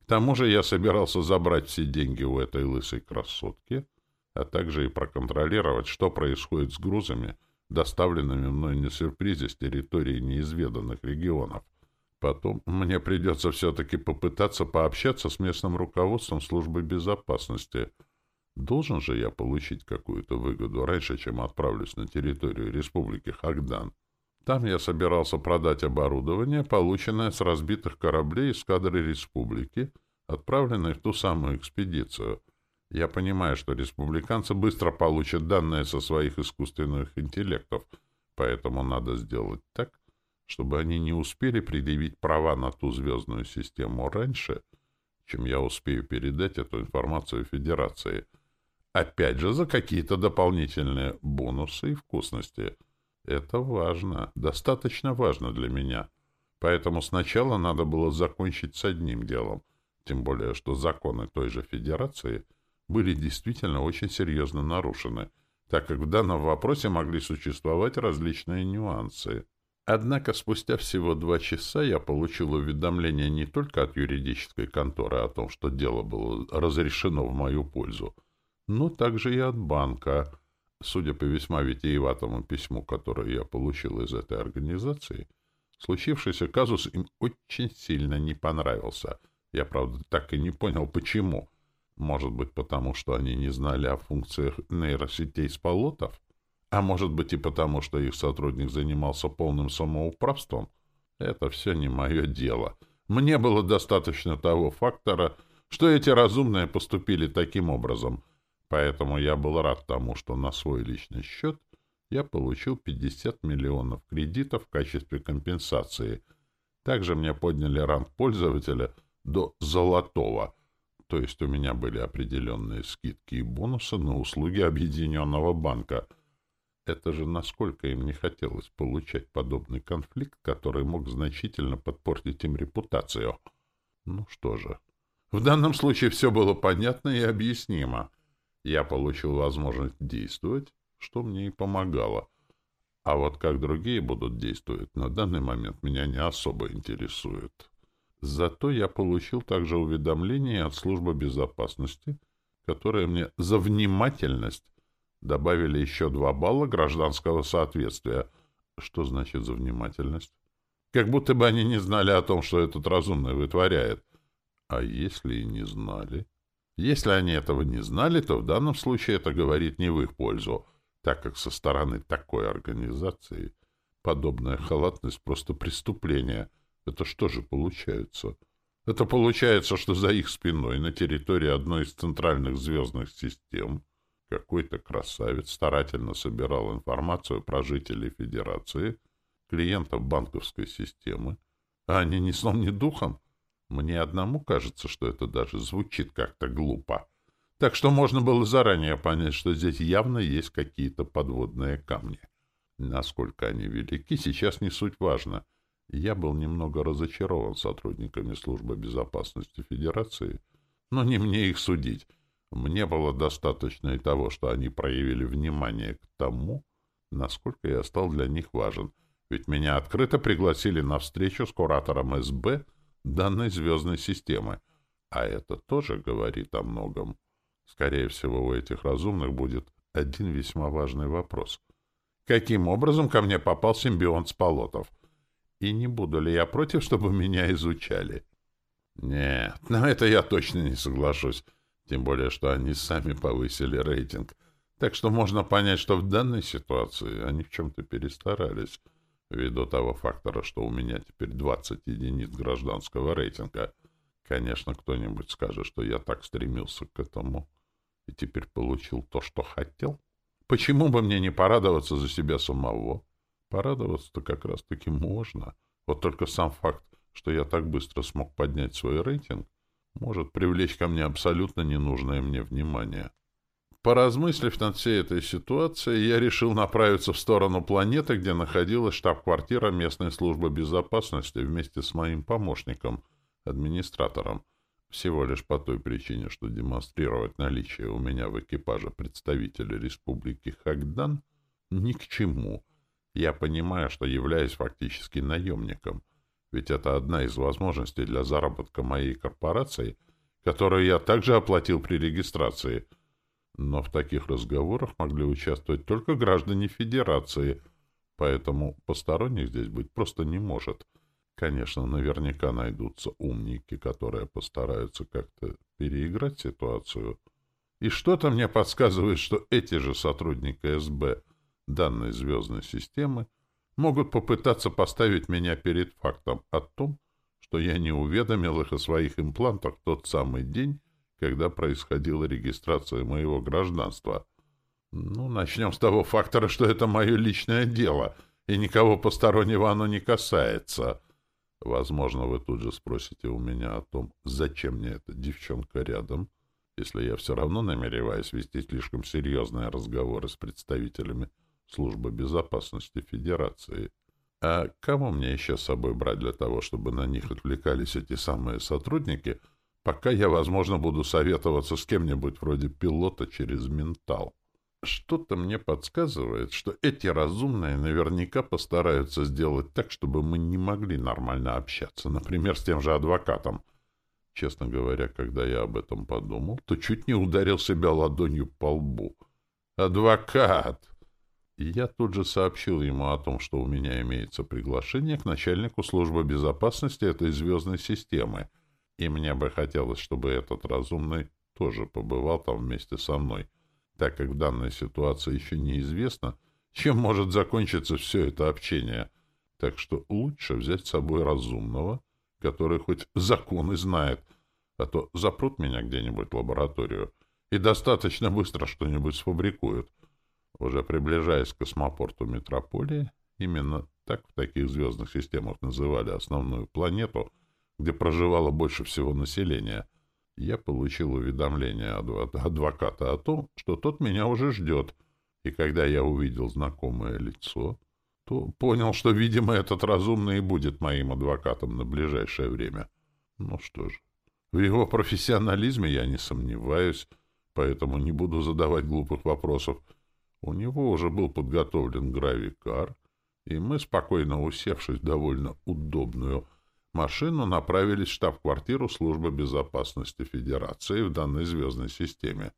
К тому же я собирался забрать все деньги у этой лысой красотки, а также и проконтролировать, что происходит с грузами, доставленными мной на сюрпризе с территории неизведанных регионов. Потом мне придется все-таки попытаться пообщаться с местным руководством службы безопасности — Должен же я получить какую-то выгоду раньше, чем отправлюсь на территорию Республики Хагдан. Там я собирался продать оборудование, полученное с разбитых кораблей эскадры Республики, отправленной в ту самую экспедицию. Я понимаю, что республиканцы быстро получат данные со своих искусственных интеллектов, поэтому надо сделать так, чтобы они не успели предъявить права на ту звездную систему раньше, чем я успею передать эту информацию Федерации — Опять же, за какие-то дополнительные бонусы и вкусности. Это важно, достаточно важно для меня. Поэтому сначала надо было закончить с одним делом. Тем более, что законы той же Федерации были действительно очень серьезно нарушены, так как в данном вопросе могли существовать различные нюансы. Однако спустя всего два часа я получил уведомление не только от юридической конторы о том, что дело было разрешено в мою пользу, но также и от банка. Судя по весьма витиеватому письму, которое я получил из этой организации, случившийся казус им очень сильно не понравился. Я, правда, так и не понял, почему. Может быть, потому что они не знали о функциях нейросетей сполотов? А может быть и потому, что их сотрудник занимался полным самоуправством? Это все не мое дело. Мне было достаточно того фактора, что эти разумные поступили таким образом — Поэтому я был рад тому, что на свой личный счет я получил 50 миллионов кредитов в качестве компенсации. Также мне подняли ранг пользователя до «золотого», то есть у меня были определенные скидки и бонусы на услуги Объединенного банка. Это же насколько им не хотелось получать подобный конфликт, который мог значительно подпортить им репутацию. Ну что же, в данном случае все было понятно и объяснимо. Я получил возможность действовать, что мне и помогало. А вот как другие будут действовать, на данный момент меня не особо интересует. Зато я получил также уведомление от службы безопасности, которые мне за внимательность добавили еще два балла гражданского соответствия. Что значит за внимательность? Как будто бы они не знали о том, что этот разумный вытворяет. А если и не знали? Если они этого не знали, то в данном случае это говорит не в их пользу, так как со стороны такой организации подобная халатность просто преступление. Это что же получается? Это получается, что за их спиной на территории одной из центральных звездных систем какой-то красавец старательно собирал информацию про жителей Федерации, клиентов банковской системы, а они ни сном, ни духом мне одному кажется, что это даже звучит как-то глупо. Так что можно было заранее понять, что здесь явно есть какие-то подводные камни. Насколько они велики, сейчас не суть важно. Я был немного разочарован сотрудниками Службы безопасности Федерации, но не мне их судить. Мне было достаточно и того, что они проявили внимание к тому, насколько я стал для них важен, ведь меня открыто пригласили на встречу с куратором СБ данной звездной системы, а это тоже говорит о многом. Скорее всего, у этих разумных будет один весьма важный вопрос. Каким образом ко мне попал симбионт Спалотов? И не буду ли я против, чтобы меня изучали? Нет, на это я точно не соглашусь. Тем более, что они сами повысили рейтинг. Так что можно понять, что в данной ситуации они в чем-то перестарались, ввиду того фактора, что у меня теперь 20 единиц гражданского рейтинга. Конечно, кто-нибудь скажет, что я так стремился к этому и теперь получил то, что хотел. Почему бы мне не порадоваться за себя самого? Порадоваться-то как раз-таки можно. Вот только сам факт, что я так быстро смог поднять свой рейтинг, может привлечь ко мне абсолютно ненужное мне внимание. Поразмыслив над всей этой ситуацией, я решил направиться в сторону планеты, где находилась штаб-квартира местной службы безопасности вместе с моим помощником, администратором, всего лишь по той причине, что демонстрировать наличие у меня в экипаже представителя Республики Хагдан ни к чему. Я понимаю, что являюсь фактически наемником — ведь это одна из возможностей для заработка моей корпорации, которую я также оплатил при регистрации. Но в таких разговорах могли участвовать только граждане Федерации, поэтому посторонних здесь быть просто не может. Конечно, наверняка найдутся умники, которые постараются как-то переиграть ситуацию. И что-то мне подсказывает, что эти же сотрудники СБ данной звездной системы могут попытаться поставить меня перед фактом о том, что я не уведомил их о своих имплантах в тот самый день, когда происходила регистрация моего гражданства. Ну, начнем с того фактора, что это мое личное дело, и никого постороннего оно не касается. Возможно, вы тут же спросите у меня о том, зачем мне эта девчонка рядом, если я все равно намереваюсь вести слишком серьезные разговоры с представителями Служба безопасности Федерации. А кому мне еще с собой брать для того, чтобы на них отвлекались эти самые сотрудники, пока я, возможно, буду советоваться с кем-нибудь вроде пилота через ментал? Что-то мне подсказывает, что эти разумные наверняка постараются сделать так, чтобы мы не могли нормально общаться, например, с тем же адвокатом. Честно говоря, когда я об этом подумал, то чуть не ударил себя ладонью по лбу. «Адвокат!» Я тут же сообщил ему о том, что у меня имеется приглашение к начальнику службы безопасности этой звездной системы, и мне бы хотелось, чтобы этот разумный тоже побывал там вместе со мной, так как в данной ситуации еще неизвестно, чем может закончиться все это общение. Так что лучше взять с собой разумного, который хоть законы знает, а то запрут меня где-нибудь в лабораторию и достаточно быстро что-нибудь сфабрикуют — уже приближаясь к космопорту метрополии, именно так в таких звездных системах называли основную планету, где проживало больше всего населения, я получил уведомление от адвоката о том, что тот меня уже ждет, и когда я увидел знакомое лицо, то понял, что, видимо, этот разумный и будет моим адвокатом на ближайшее время. Ну что ж, в его профессионализме я не сомневаюсь, поэтому не буду задавать глупых вопросов, у него уже был подготовлен гравикар, и мы, спокойно усевшись в довольно удобную машину, направились в штаб-квартиру Службы безопасности Федерации в данной звездной системе.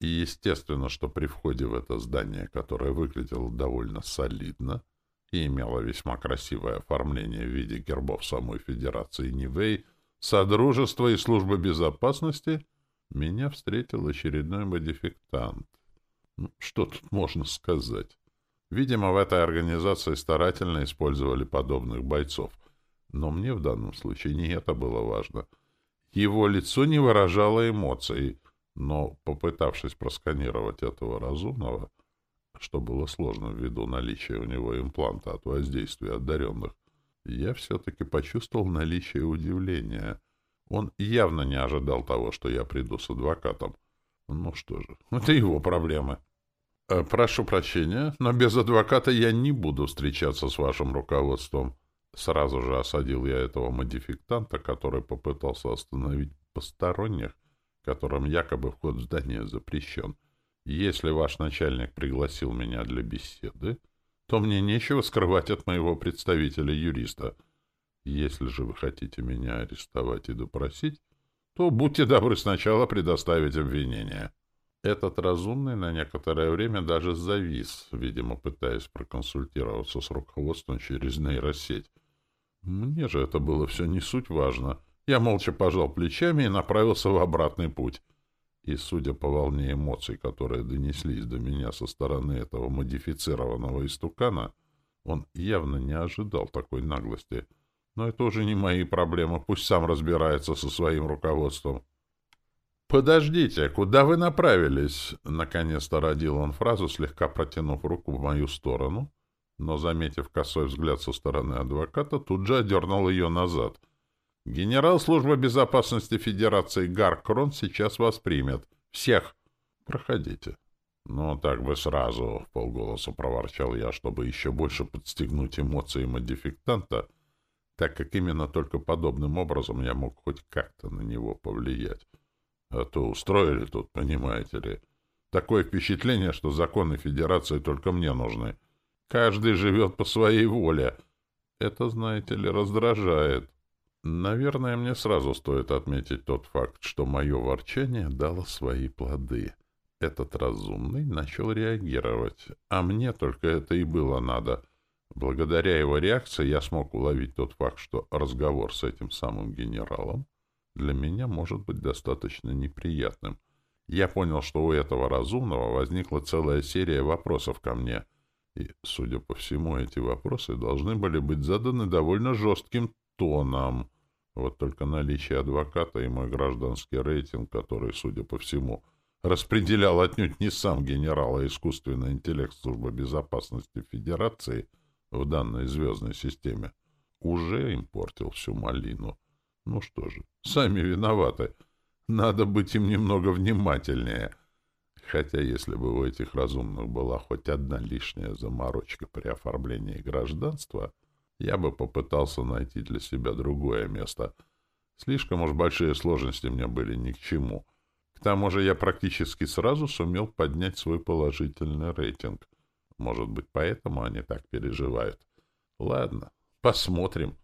И естественно, что при входе в это здание, которое выглядело довольно солидно и имело весьма красивое оформление в виде гербов самой Федерации Нивей, Содружества и Службы безопасности, меня встретил очередной модификтант. Что тут можно сказать? Видимо, в этой организации старательно использовали подобных бойцов. Но мне в данном случае не это было важно. Его лицо не выражало эмоций, но, попытавшись просканировать этого разумного, что было сложно ввиду наличия у него импланта от воздействия одаренных, я все-таки почувствовал наличие удивления. Он явно не ожидал того, что я приду с адвокатом. Ну что же, это его проблемы. Э, «Прошу прощения, но без адвоката я не буду встречаться с вашим руководством». Сразу же осадил я этого модификтанта, который попытался остановить посторонних, которым якобы вход в здание запрещен. Если ваш начальник пригласил меня для беседы, то мне нечего скрывать от моего представителя-юриста. Если же вы хотите меня арестовать и допросить, то будьте добры сначала предоставить обвинение. Этот разумный на некоторое время даже завис, видимо, пытаясь проконсультироваться с руководством через нейросеть. Мне же это было все не суть важно. Я молча пожал плечами и направился в обратный путь. И, судя по волне эмоций, которые донеслись до меня со стороны этого модифицированного истукана, он явно не ожидал такой наглости. Но это уже не мои проблемы, пусть сам разбирается со своим руководством. «Подождите, куда вы направились?» Наконец-то родил он фразу, слегка протянув руку в мою сторону, но, заметив косой взгляд со стороны адвоката, тут же одернул ее назад. «Генерал службы безопасности Федерации Гаркрон сейчас вас примет. Всех! Проходите». «Ну, так бы сразу», — в полголоса проворчал я, чтобы еще больше подстегнуть эмоции модификтанта, так как именно только подобным образом я мог хоть как-то на него повлиять. А то устроили тут, понимаете ли. Такое впечатление, что законы Федерации только мне нужны. Каждый живет по своей воле. Это, знаете ли, раздражает. Наверное, мне сразу стоит отметить тот факт, что мое ворчание дало свои плоды. Этот разумный начал реагировать, а мне только это и было надо. Благодаря его реакции я смог уловить тот факт, что разговор с этим самым генералом для меня может быть достаточно неприятным. Я понял, что у этого разумного возникла целая серия вопросов ко мне. И, судя по всему, эти вопросы должны были быть заданы довольно жестким тоном. Вот только наличие адвоката и мой гражданский рейтинг, который, судя по всему, распределял отнюдь не сам генерал, а искусственный интеллект Службы безопасности Федерации в данной звездной системе, уже им портил всю малину. Ну что же, сами виноваты. Надо быть им немного внимательнее. Хотя если бы у этих разумных была хоть одна лишняя заморочка при оформлении гражданства, я бы попытался найти для себя другое место. Слишком уж большие сложности мне были ни к чему. К тому же я практически сразу сумел поднять свой положительный рейтинг. Может быть, поэтому они так переживают. Ладно, посмотрим.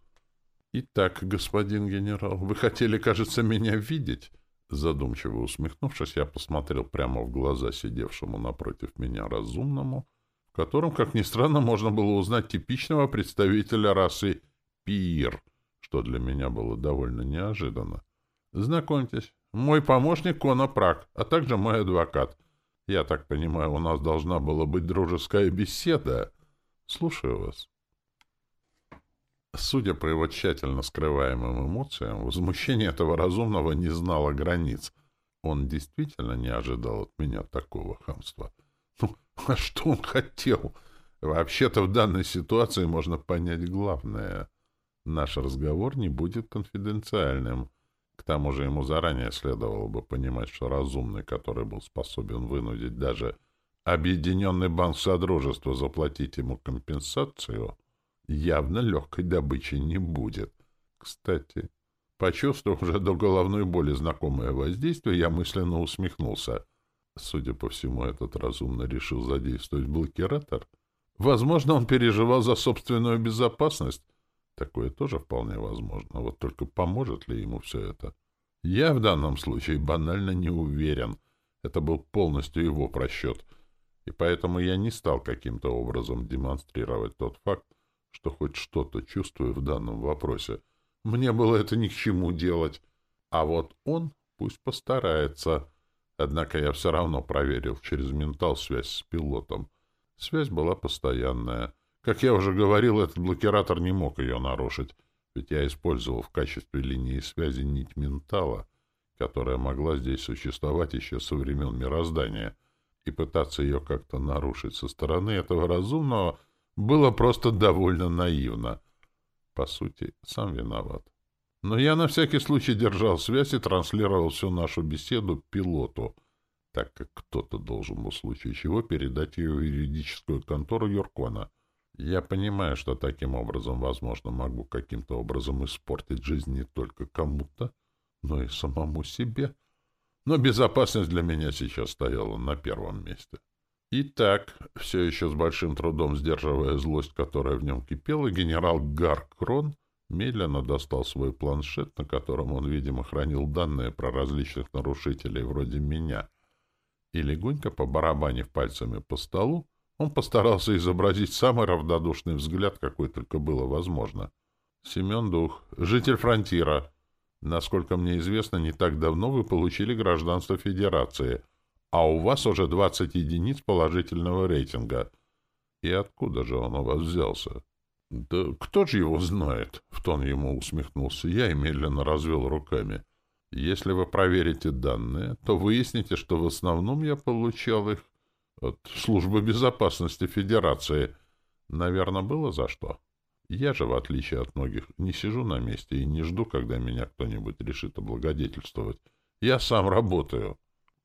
«Итак, господин генерал, вы хотели, кажется, меня видеть?» Задумчиво усмехнувшись, я посмотрел прямо в глаза сидевшему напротив меня разумному, в котором, как ни странно, можно было узнать типичного представителя расы Пир, что для меня было довольно неожиданно. «Знакомьтесь, мой помощник Кона Прак, а также мой адвокат. Я так понимаю, у нас должна была быть дружеская беседа. Слушаю вас». Судя по его тщательно скрываемым эмоциям, возмущение этого разумного не знало границ. Он действительно не ожидал от меня такого хамства. Ну, а что он хотел? Вообще-то в данной ситуации можно понять главное. Наш разговор не будет конфиденциальным. К тому же ему заранее следовало бы понимать, что разумный, который был способен вынудить даже Объединенный банк Содружества заплатить ему компенсацию — явно легкой добычи не будет. Кстати, почувствовав уже до головной боли знакомое воздействие, я мысленно усмехнулся. Судя по всему, этот разумно решил задействовать блокиратор. Возможно, он переживал за собственную безопасность. Такое тоже вполне возможно. Вот только поможет ли ему все это? Я в данном случае банально не уверен. Это был полностью его просчет. И поэтому я не стал каким-то образом демонстрировать тот факт, что хоть что-то чувствую в данном вопросе. Мне было это ни к чему делать. А вот он пусть постарается. Однако я все равно проверил через ментал связь с пилотом. Связь была постоянная. Как я уже говорил, этот блокиратор не мог ее нарушить, ведь я использовал в качестве линии связи нить ментала, которая могла здесь существовать еще со времен мироздания, и пытаться ее как-то нарушить со стороны этого разумного — было просто довольно наивно. По сути, сам виноват. Но я на всякий случай держал связь и транслировал всю нашу беседу пилоту. так как кто-то должен был в случае чего передать ее в юридическую контору Юркона. Я понимаю, что таким образом, возможно, могу каким-то образом испортить жизнь не только кому-то, но и самому себе. Но безопасность для меня сейчас стояла на первом месте. Итак, все еще с большим трудом сдерживая злость, которая в нем кипела, генерал Гаркрон медленно достал свой планшет, на котором он, видимо, хранил данные про различных нарушителей вроде меня, и легонько побарабанив пальцами по столу, он постарался изобразить самый равнодушный взгляд, какой только было возможно. Семен Дух, житель фронтира. Насколько мне известно, не так давно вы получили гражданство Федерации, а у вас уже 20 единиц положительного рейтинга. И откуда же он у вас взялся? Да кто же его знает? В тон ему усмехнулся я и медленно развел руками. Если вы проверите данные, то выясните, что в основном я получал их от Службы безопасности Федерации. Наверное, было за что. Я же, в отличие от многих, не сижу на месте и не жду, когда меня кто-нибудь решит облагодетельствовать. Я сам работаю.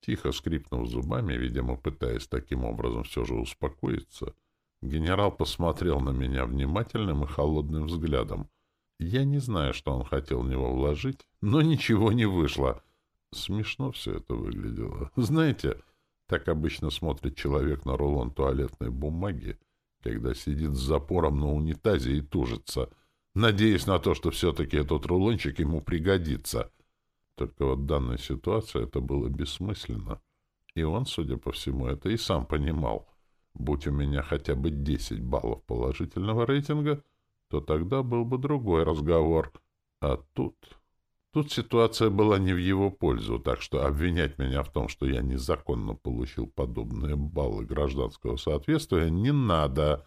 Тихо скрипнув зубами, видимо, пытаясь таким образом все же успокоиться, генерал посмотрел на меня внимательным и холодным взглядом. Я не знаю, что он хотел в него вложить, но ничего не вышло. Смешно все это выглядело. Знаете, так обычно смотрит человек на рулон туалетной бумаги, когда сидит с запором на унитазе и тужится, надеясь на то, что все-таки этот рулончик ему пригодится. Только вот в данной ситуации это было бессмысленно. И он, судя по всему, это и сам понимал. Будь у меня хотя бы 10 баллов положительного рейтинга, то тогда был бы другой разговор. А тут... Тут ситуация была не в его пользу, так что обвинять меня в том, что я незаконно получил подобные баллы гражданского соответствия, не надо.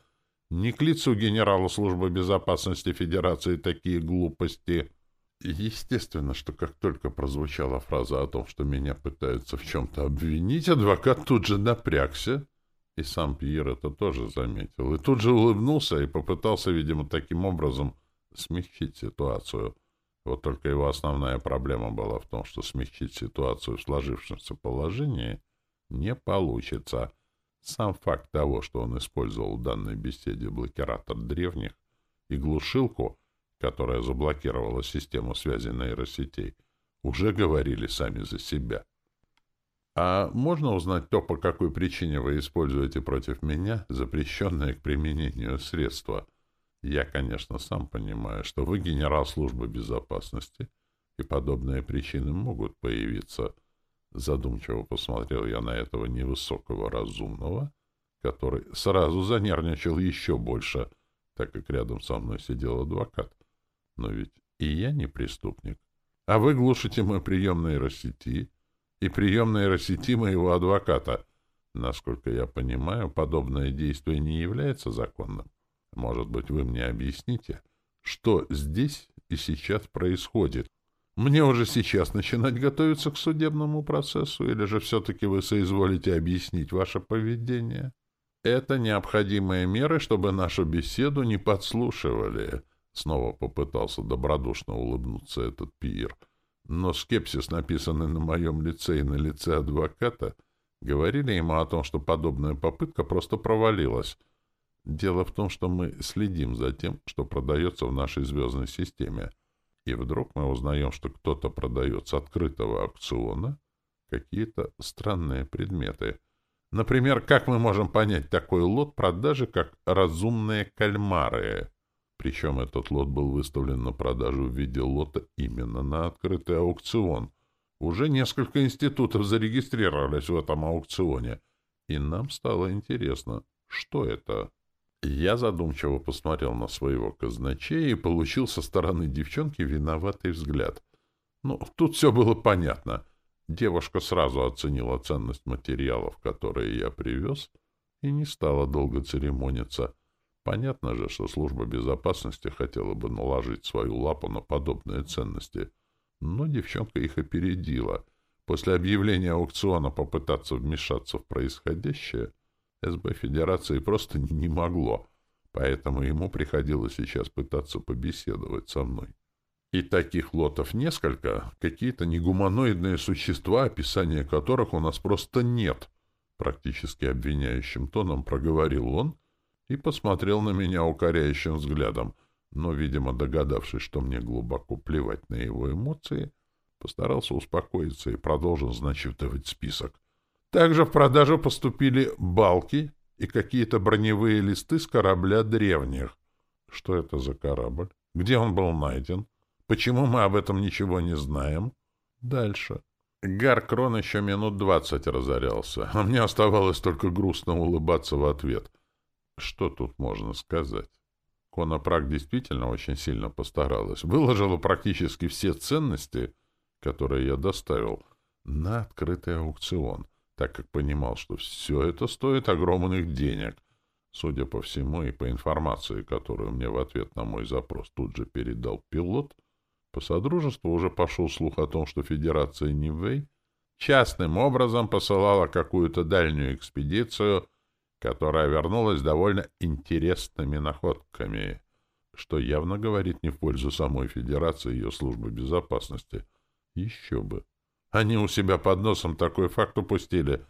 Не к лицу генерала службы безопасности Федерации такие глупости. Естественно, что как только прозвучала фраза о том, что меня пытаются в чем-то обвинить, адвокат тут же напрягся. И сам Пьер это тоже заметил. И тут же улыбнулся и попытался, видимо, таким образом смягчить ситуацию. Вот только его основная проблема была в том, что смягчить ситуацию в сложившемся положении не получится. Сам факт того, что он использовал в данной беседе блокиратор древних и глушилку, которая заблокировала систему связи нейросетей, уже говорили сами за себя. А можно узнать то, по какой причине вы используете против меня запрещенное к применению средства — я, конечно, сам понимаю, что вы генерал службы безопасности, и подобные причины могут появиться. Задумчиво посмотрел я на этого невысокого разумного, который сразу занервничал еще больше, так как рядом со мной сидел адвокат. Но ведь и я не преступник. А вы глушите мой прием нейросети и прием нейросети моего адвоката. Насколько я понимаю, подобное действие не является законным. Может быть, вы мне объясните, что здесь и сейчас происходит? Мне уже сейчас начинать готовиться к судебному процессу, или же все-таки вы соизволите объяснить ваше поведение? Это необходимые меры, чтобы нашу беседу не подслушивали. Снова попытался добродушно улыбнуться этот пир. Но скепсис, написанный на моем лице и на лице адвоката, говорили ему о том, что подобная попытка просто провалилась — Дело в том, что мы следим за тем, что продается в нашей звездной системе, и вдруг мы узнаем, что кто-то продает с открытого аукциона какие-то странные предметы. Например, как мы можем понять такой лот продажи, как разумные кальмары? Причем этот лот был выставлен на продажу в виде лота именно на открытый аукцион. Уже несколько институтов зарегистрировались в этом аукционе, и нам стало интересно, что это? Я задумчиво посмотрел на своего казначея и получил со стороны девчонки виноватый взгляд. Ну, тут все было понятно. Девушка сразу оценила ценность материалов, которые я привез, и не стала долго церемониться. Понятно же, что служба безопасности хотела бы наложить свою лапу на подобные ценности. Но девчонка их опередила. После объявления аукциона попытаться вмешаться в происходящее — СБ Федерации просто не могло, поэтому ему приходилось сейчас пытаться побеседовать со мной. И таких лотов несколько, какие-то негуманоидные существа, описания которых у нас просто нет. Практически обвиняющим тоном проговорил он и посмотрел на меня укоряющим взглядом, но, видимо, догадавшись, что мне глубоко плевать на его эмоции, постарался успокоиться и продолжил значитывать список. Также в продажу поступили балки и какие-то броневые листы с корабля древних. Что это за корабль? Где он был найден? Почему мы об этом ничего не знаем? Дальше. Гаркрон еще минут двадцать разорялся, а мне оставалось только грустно улыбаться в ответ. Что тут можно сказать? Конопрак действительно очень сильно постаралась. Выложила практически все ценности, которые я доставил, на открытый аукцион, так как понимал, что все это стоит огромных денег. Судя по всему и по информации, которую мне в ответ на мой запрос тут же передал пилот, по Содружеству уже пошел слух о том, что Федерация Нивэй частным образом посылала какую-то дальнюю экспедицию, которая вернулась довольно интересными находками, что явно говорит не в пользу самой Федерации и ее службы безопасности. Еще бы. Они у себя под носом такой факт упустили,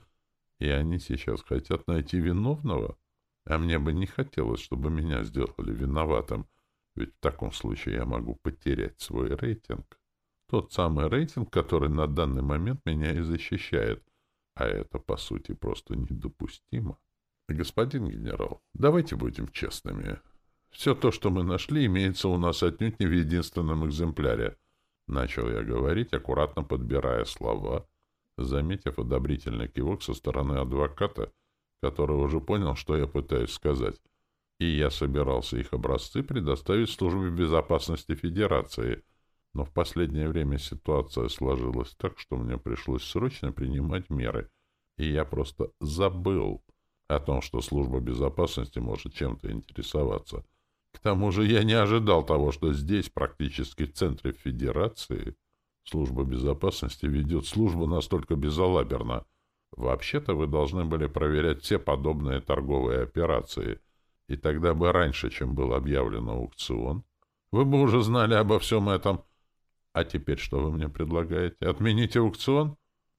и они сейчас хотят найти виновного, а мне бы не хотелось, чтобы меня сделали виноватым. Ведь в таком случае я могу потерять свой рейтинг. Тот самый рейтинг, который на данный момент меня и защищает. А это, по сути, просто недопустимо. Господин генерал, давайте будем честными. Все то, что мы нашли, имеется у нас отнюдь не в единственном экземпляре. Начал я говорить, аккуратно подбирая слова, заметив одобрительный кивок со стороны адвоката, который уже понял, что я пытаюсь сказать и я собирался их образцы предоставить службе безопасности Федерации. Но в последнее время ситуация сложилась так, что мне пришлось срочно принимать меры, и я просто забыл о том, что служба безопасности может чем-то интересоваться. К тому же я не ожидал того, что здесь, практически в центре Федерации, служба безопасности ведет службу настолько безалаберно. Вообще-то вы должны были проверять все подобные торговые операции — и тогда бы раньше, чем был объявлен аукцион, вы бы уже знали обо всем этом. А теперь что вы мне предлагаете? Отменить аукцион?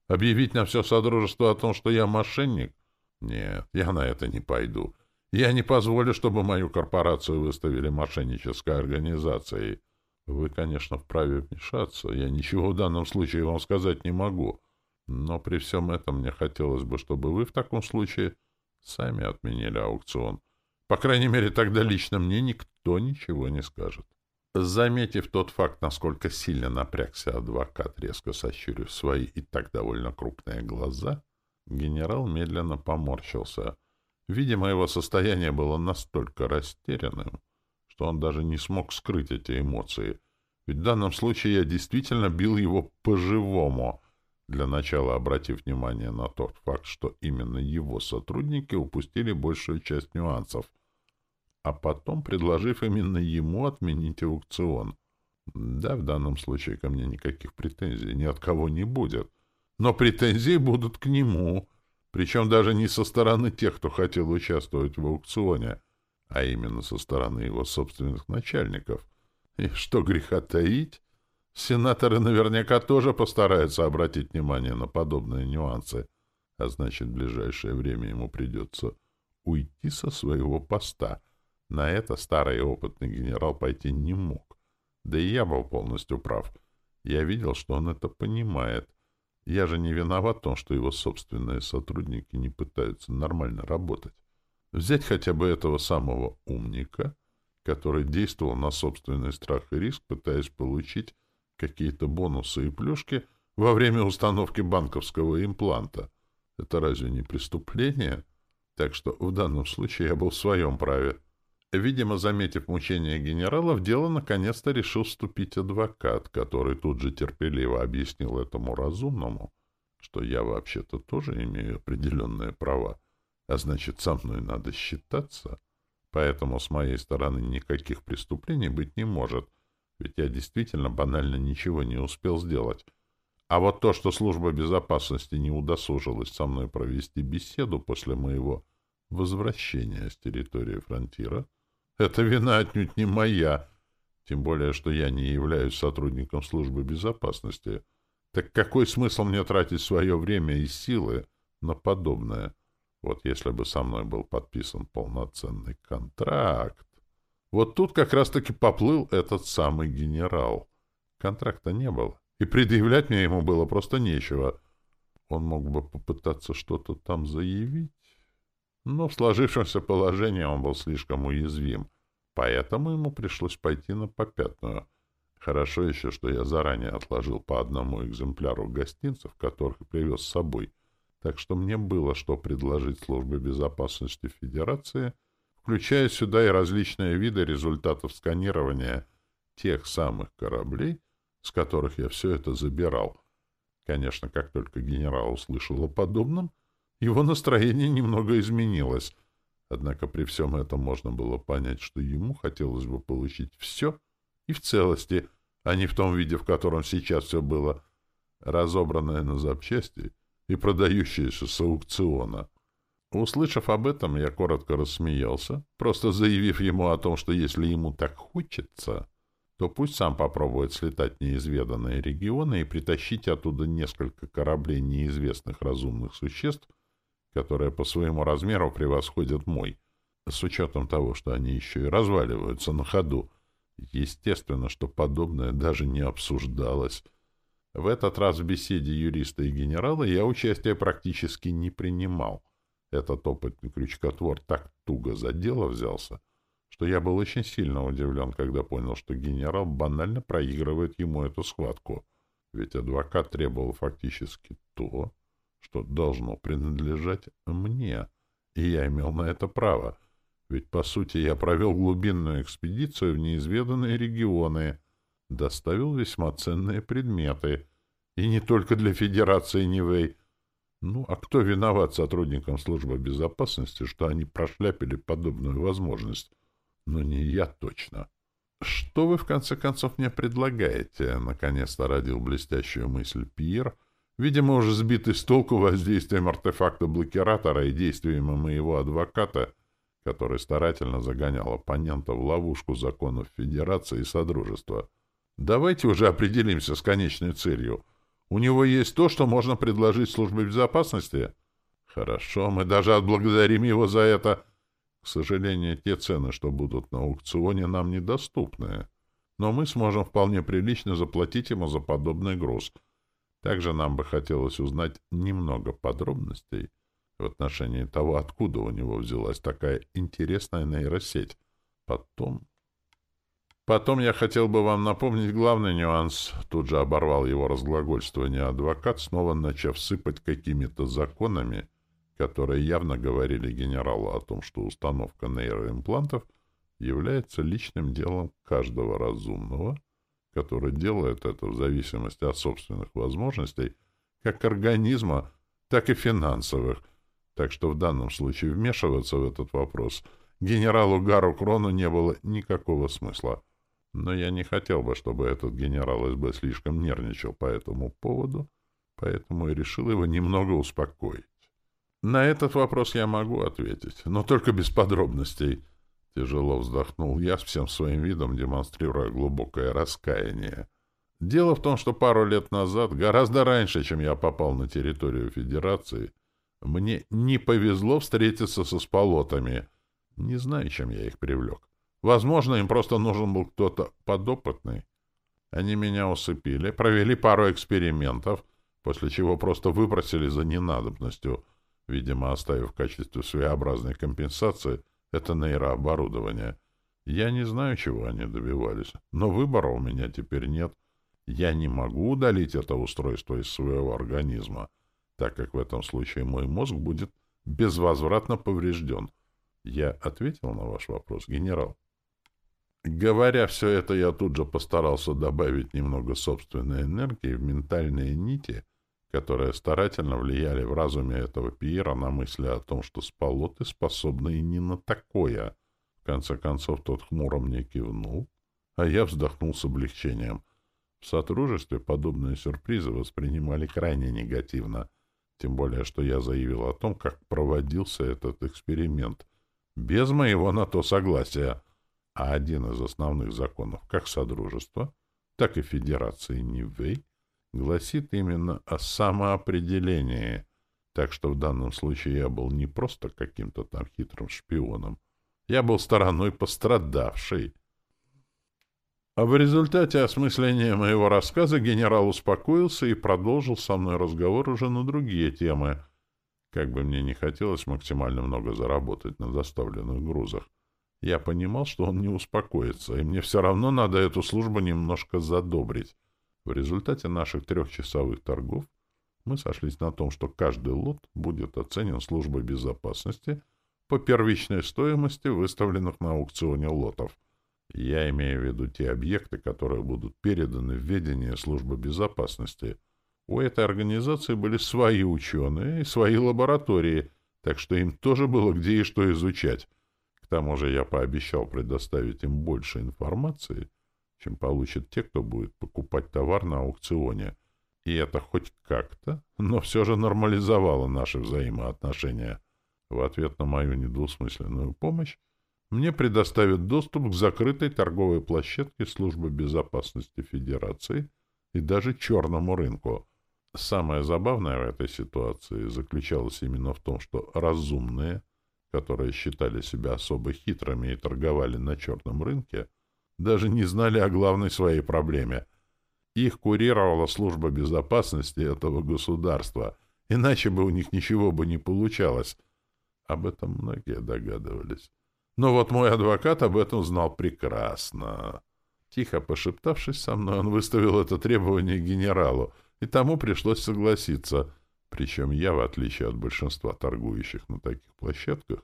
Объявить на все Содружество о том, что я мошенник? Нет, я на это не пойду. Я не позволю, чтобы мою корпорацию выставили мошеннической организацией. Вы, конечно, вправе вмешаться. Я ничего в данном случае вам сказать не могу. Но при всем этом мне хотелось бы, чтобы вы в таком случае сами отменили аукцион. По крайней мере, тогда лично мне никто ничего не скажет. Заметив тот факт, насколько сильно напрягся адвокат, резко сощурив свои и так довольно крупные глаза, генерал медленно поморщился. Видимо, его состояние было настолько растерянным, что он даже не смог скрыть эти эмоции. Ведь в данном случае я действительно бил его по-живому, для начала обратив внимание на тот факт, что именно его сотрудники упустили большую часть нюансов, а потом предложив именно ему отменить аукцион. Да, в данном случае ко мне никаких претензий ни от кого не будет. Но претензии будут к нему, причем даже не со стороны тех, кто хотел участвовать в аукционе, а именно со стороны его собственных начальников. И что греха таить, сенаторы наверняка тоже постараются обратить внимание на подобные нюансы, а значит, в ближайшее время ему придется уйти со своего поста — на это старый опытный генерал пойти не мог. Да и я был полностью прав. Я видел, что он это понимает. Я же не виноват в том, что его собственные сотрудники не пытаются нормально работать. Взять хотя бы этого самого умника, который действовал на собственный страх и риск, пытаясь получить какие-то бонусы и плюшки во время установки банковского импланта. Это разве не преступление? Так что в данном случае я был в своем праве. Видимо, заметив мучения генерала, в дело наконец-то решил вступить адвокат, который тут же терпеливо объяснил этому разумному, что я вообще-то тоже имею определенные права, а значит, со мной надо считаться, поэтому с моей стороны никаких преступлений быть не может, ведь я действительно банально ничего не успел сделать. А вот то, что служба безопасности не удосужилась со мной провести беседу после моего возвращения с территории фронтира, — это вина отнюдь не моя. Тем более, что я не являюсь сотрудником службы безопасности. Так какой смысл мне тратить свое время и силы на подобное? Вот если бы со мной был подписан полноценный контракт. Вот тут как раз-таки поплыл этот самый генерал. Контракта не было, и предъявлять мне ему было просто нечего. Он мог бы попытаться что-то там заявить, но в сложившемся положении он был слишком уязвим, поэтому ему пришлось пойти на попятную. Хорошо еще, что я заранее отложил по одному экземпляру гостинцев, которых привез с собой, так что мне было что предложить службе безопасности Федерации, включая сюда и различные виды результатов сканирования тех самых кораблей, с которых я все это забирал. Конечно, как только генерал услышал о подобном, его настроение немного изменилось. Однако при всем этом можно было понять, что ему хотелось бы получить все и в целости, а не в том виде, в котором сейчас все было, разобранное на запчасти и продающееся с аукциона. Услышав об этом, я коротко рассмеялся, просто заявив ему о том, что если ему так хочется, то пусть сам попробует слетать в неизведанные регионы и притащить оттуда несколько кораблей неизвестных разумных существ, которые по своему размеру превосходят мой, с учетом того, что они еще и разваливаются на ходу. Естественно, что подобное даже не обсуждалось. В этот раз в беседе юриста и генерала я участия практически не принимал. Этот опытный крючкотвор так туго за дело взялся, что я был очень сильно удивлен, когда понял, что генерал банально проигрывает ему эту схватку. Ведь адвокат требовал фактически то, что должно принадлежать мне, и я имел на это право. Ведь, по сути, я провел глубинную экспедицию в неизведанные регионы, доставил весьма ценные предметы, и не только для Федерации Нивэй. Ну, а кто виноват сотрудникам службы безопасности, что они прошляпили подобную возможность? Но не я точно. Что вы, в конце концов, мне предлагаете? Наконец-то родил блестящую мысль Пьер — Видимо, уже сбитый с толку воздействием артефакта-блокиратора и действиями моего адвоката, который старательно загонял оппонента в ловушку законов Федерации и Содружества. Давайте уже определимся с конечной целью. У него есть то, что можно предложить службе безопасности? Хорошо, мы даже отблагодарим его за это. К сожалению, те цены, что будут на аукционе, нам недоступны. Но мы сможем вполне прилично заплатить ему за подобный груз — также нам бы хотелось узнать немного подробностей в отношении того, откуда у него взялась такая интересная нейросеть. Потом... Потом я хотел бы вам напомнить главный нюанс. Тут же оборвал его разглагольствование адвокат, снова начав сыпать какими-то законами, которые явно говорили генералу о том, что установка нейроимплантов является личным делом каждого разумного, который делает это в зависимости от собственных возможностей, как организма, так и финансовых. Так что в данном случае вмешиваться в этот вопрос генералу Гару Крону не было никакого смысла. Но я не хотел бы, чтобы этот генерал СБ слишком нервничал по этому поводу, поэтому и решил его немного успокоить. На этот вопрос я могу ответить, но только без подробностей — Тяжело вздохнул я, всем своим видом демонстрируя глубокое раскаяние. Дело в том, что пару лет назад, гораздо раньше, чем я попал на территорию Федерации, мне не повезло встретиться со сполотами. Не знаю, чем я их привлек. Возможно, им просто нужен был кто-то подопытный. Они меня усыпили, провели пару экспериментов, после чего просто выбросили за ненадобностью, видимо, оставив в качестве своеобразной компенсации — это нейрооборудование. Я не знаю, чего они добивались, но выбора у меня теперь нет. Я не могу удалить это устройство из своего организма, так как в этом случае мой мозг будет безвозвратно поврежден. Я ответил на ваш вопрос, генерал. Говоря все это, я тут же постарался добавить немного собственной энергии в ментальные нити — которые старательно влияли в разуме этого Пьера на мысли о том, что спалоты способны и не на такое. В конце концов, тот хмуро мне кивнул, а я вздохнул с облегчением. В сотрудничестве подобные сюрпризы воспринимали крайне негативно, тем более, что я заявил о том, как проводился этот эксперимент, без моего на то согласия. А один из основных законов как Содружества, так и Федерации Нивэй гласит именно о самоопределении. Так что в данном случае я был не просто каким-то там хитрым шпионом. Я был стороной пострадавшей. А в результате осмысления моего рассказа генерал успокоился и продолжил со мной разговор уже на другие темы. Как бы мне не хотелось максимально много заработать на доставленных грузах, я понимал, что он не успокоится, и мне все равно надо эту службу немножко задобрить. В результате наших трехчасовых торгов мы сошлись на том, что каждый лот будет оценен службой безопасности по первичной стоимости выставленных на аукционе лотов — я имею в виду те объекты, которые будут переданы в ведение службы безопасности. У этой организации были свои ученые и свои лаборатории, так что им тоже было где и что изучать. К тому же я пообещал предоставить им больше информации, чем получат те, кто будет покупать товар на аукционе. И это хоть как-то, но все же нормализовало наши взаимоотношения. В ответ на мою недвусмысленную помощь мне предоставят доступ к закрытой торговой площадке Службы безопасности Федерации и даже черному рынку. Самое забавное в этой ситуации заключалось именно в том, что разумные, которые считали себя особо хитрыми и торговали на черном рынке, даже не знали о главной своей проблеме. Их курировала служба безопасности этого государства, иначе бы у них ничего бы не получалось. Об этом многие догадывались. Но вот мой адвокат об этом знал прекрасно. Тихо пошептавшись со мной, он выставил это требование генералу, и тому пришлось согласиться. Причем я, в отличие от большинства торгующих на таких площадках,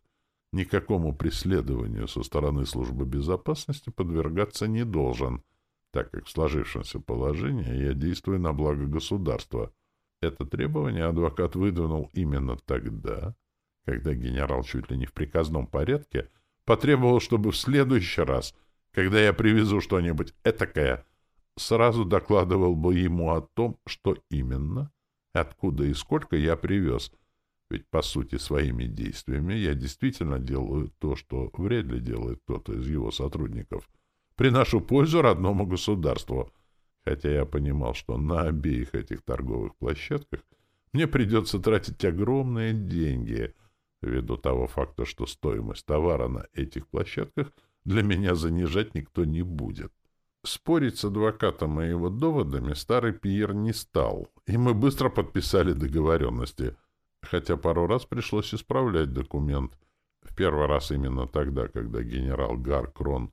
никакому преследованию со стороны службы безопасности подвергаться не должен, так как в сложившемся положении я действую на благо государства. Это требование адвокат выдвинул именно тогда, когда генерал чуть ли не в приказном порядке — потребовал, чтобы в следующий раз, когда я привезу что-нибудь этакое, сразу докладывал бы ему о том, что именно, откуда и сколько я привез. Ведь, по сути, своими действиями я действительно делаю то, что вряд ли делает кто-то из его сотрудников. Приношу пользу родному государству. Хотя я понимал, что на обеих этих торговых площадках мне придется тратить огромные деньги — ввиду того факта, что стоимость товара на этих площадках для меня занижать никто не будет. Спорить с адвокатом и доводами старый Пьер не стал, и мы быстро подписали договоренности, хотя пару раз пришлось исправлять документ. В первый раз именно тогда, когда генерал Гаркрон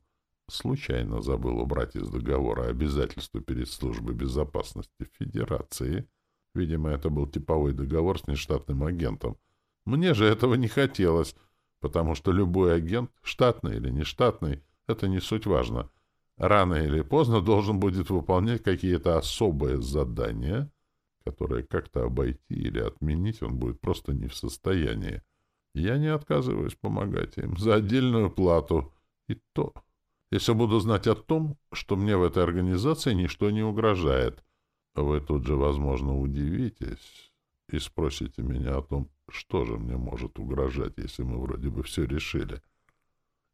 случайно забыл убрать из договора обязательства перед службой безопасности Федерации. Видимо, это был типовой договор с нештатным агентом — мне же этого не хотелось, потому что любой агент, штатный или нештатный, это не суть важно. Рано или поздно должен будет выполнять какие-то особые задания, которые как-то обойти или отменить он будет просто не в состоянии. Я не отказываюсь помогать им за отдельную плату. И то, если буду знать о том, что мне в этой организации ничто не угрожает. Вы тут же, возможно, удивитесь и спросите меня о том, что же мне может угрожать, если мы вроде бы все решили?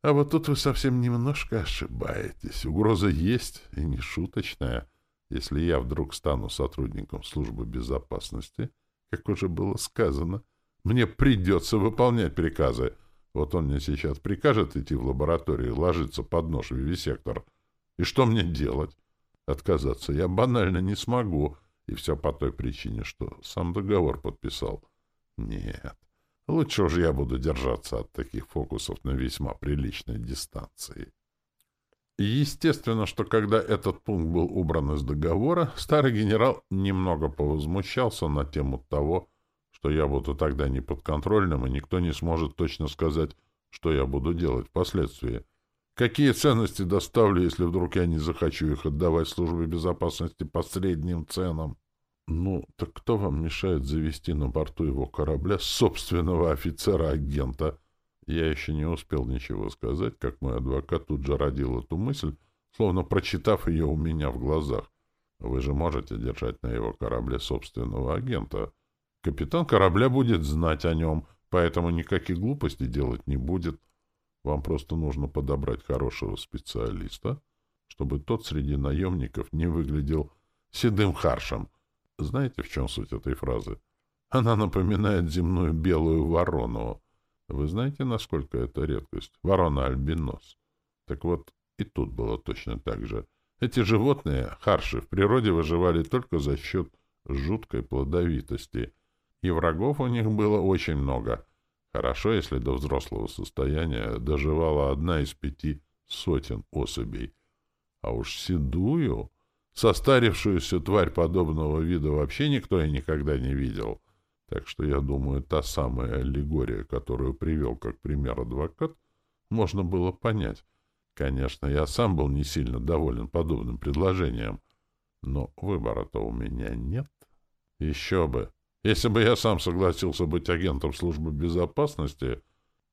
А вот тут вы совсем немножко ошибаетесь. Угроза есть, и не шуточная. Если я вдруг стану сотрудником службы безопасности, как уже было сказано, мне придется выполнять приказы. Вот он мне сейчас прикажет идти в лабораторию ложиться под нож вивисектор. И что мне делать? Отказаться я банально не смогу, и все по той причине, что сам договор подписал — нет, лучше уж я буду держаться от таких фокусов на весьма приличной дистанции. Естественно, что когда этот пункт был убран из договора, старый генерал немного повозмущался на тему того, что я буду тогда неподконтрольным, и никто не сможет точно сказать, что я буду делать впоследствии. Какие ценности доставлю, если вдруг я не захочу их отдавать службе безопасности по средним ценам? Ну, так кто вам мешает завести на борту его корабля собственного офицера-агента? Я еще не успел ничего сказать, как мой адвокат тут же родил эту мысль, словно прочитав ее у меня в глазах. Вы же можете держать на его корабле собственного агента. Капитан корабля будет знать о нем, поэтому никаких глупостей делать не будет. Вам просто нужно подобрать хорошего специалиста, чтобы тот среди наемников не выглядел седым харшем. Знаете, в чем суть этой фразы? Она напоминает земную белую ворону. Вы знаете, насколько это редкость? Ворона-альбинос. Так вот, и тут было точно так же. Эти животные, харши, в природе выживали только за счет жуткой плодовитости, и врагов у них было очень много. Хорошо, если до взрослого состояния доживала одна из пяти сотен особей. А уж седую, состарившуюся тварь подобного вида вообще никто и никогда не видел. Так что, я думаю, та самая аллегория, которую привел как пример адвокат, можно было понять. Конечно, я сам был не сильно доволен подобным предложением, но выбора-то у меня нет. Еще бы. Если бы я сам согласился быть агентом службы безопасности,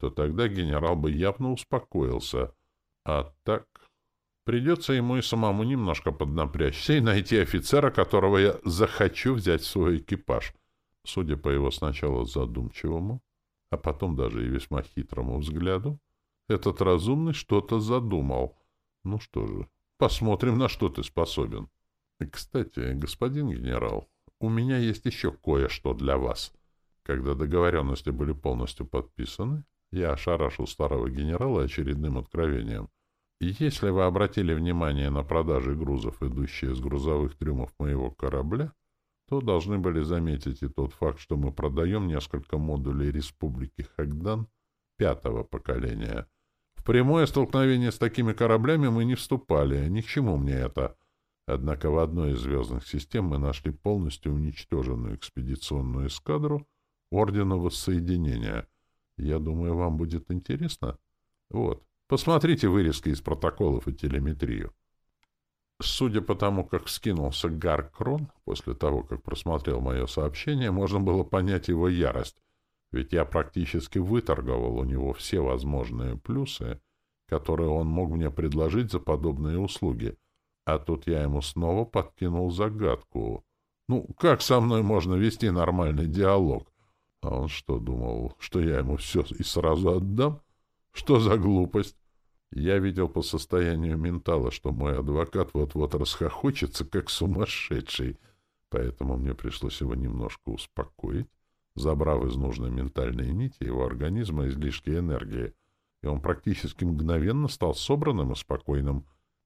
то тогда генерал бы явно успокоился. А так... Придется ему и самому немножко поднапрячься и найти офицера, которого я захочу взять в свой экипаж. Судя по его сначала задумчивому, а потом даже и весьма хитрому взгляду, этот разумный что-то задумал. Ну что же, посмотрим, на что ты способен. Кстати, господин генерал, у меня есть еще кое-что для вас. Когда договоренности были полностью подписаны, я ошарашил старого генерала очередным откровением. Если вы обратили внимание на продажи грузов, идущие с грузовых трюмов моего корабля, то должны были заметить и тот факт, что мы продаем несколько модулей Республики Хагдан пятого поколения. В прямое столкновение с такими кораблями мы не вступали, ни к чему мне это. Однако в одной из звездных систем мы нашли полностью уничтоженную экспедиционную эскадру Ордена Воссоединения. Я думаю, вам будет интересно. Вот, посмотрите вырезки из протоколов и телеметрию. Судя по тому, как скинулся Гаркрон после того, как просмотрел мое сообщение, можно было понять его ярость, ведь я практически выторговал у него все возможные плюсы, которые он мог мне предложить за подобные услуги — а тут я ему снова подкинул загадку. Ну, как со мной можно вести нормальный диалог? А он что, думал, что я ему все и сразу отдам? Что за глупость? Я видел по состоянию ментала, что мой адвокат вот-вот расхохочется, как сумасшедший, поэтому мне пришлось его немножко успокоить, забрав из нужной ментальной нити его организма излишки энергии, и он практически мгновенно стал собранным и спокойным,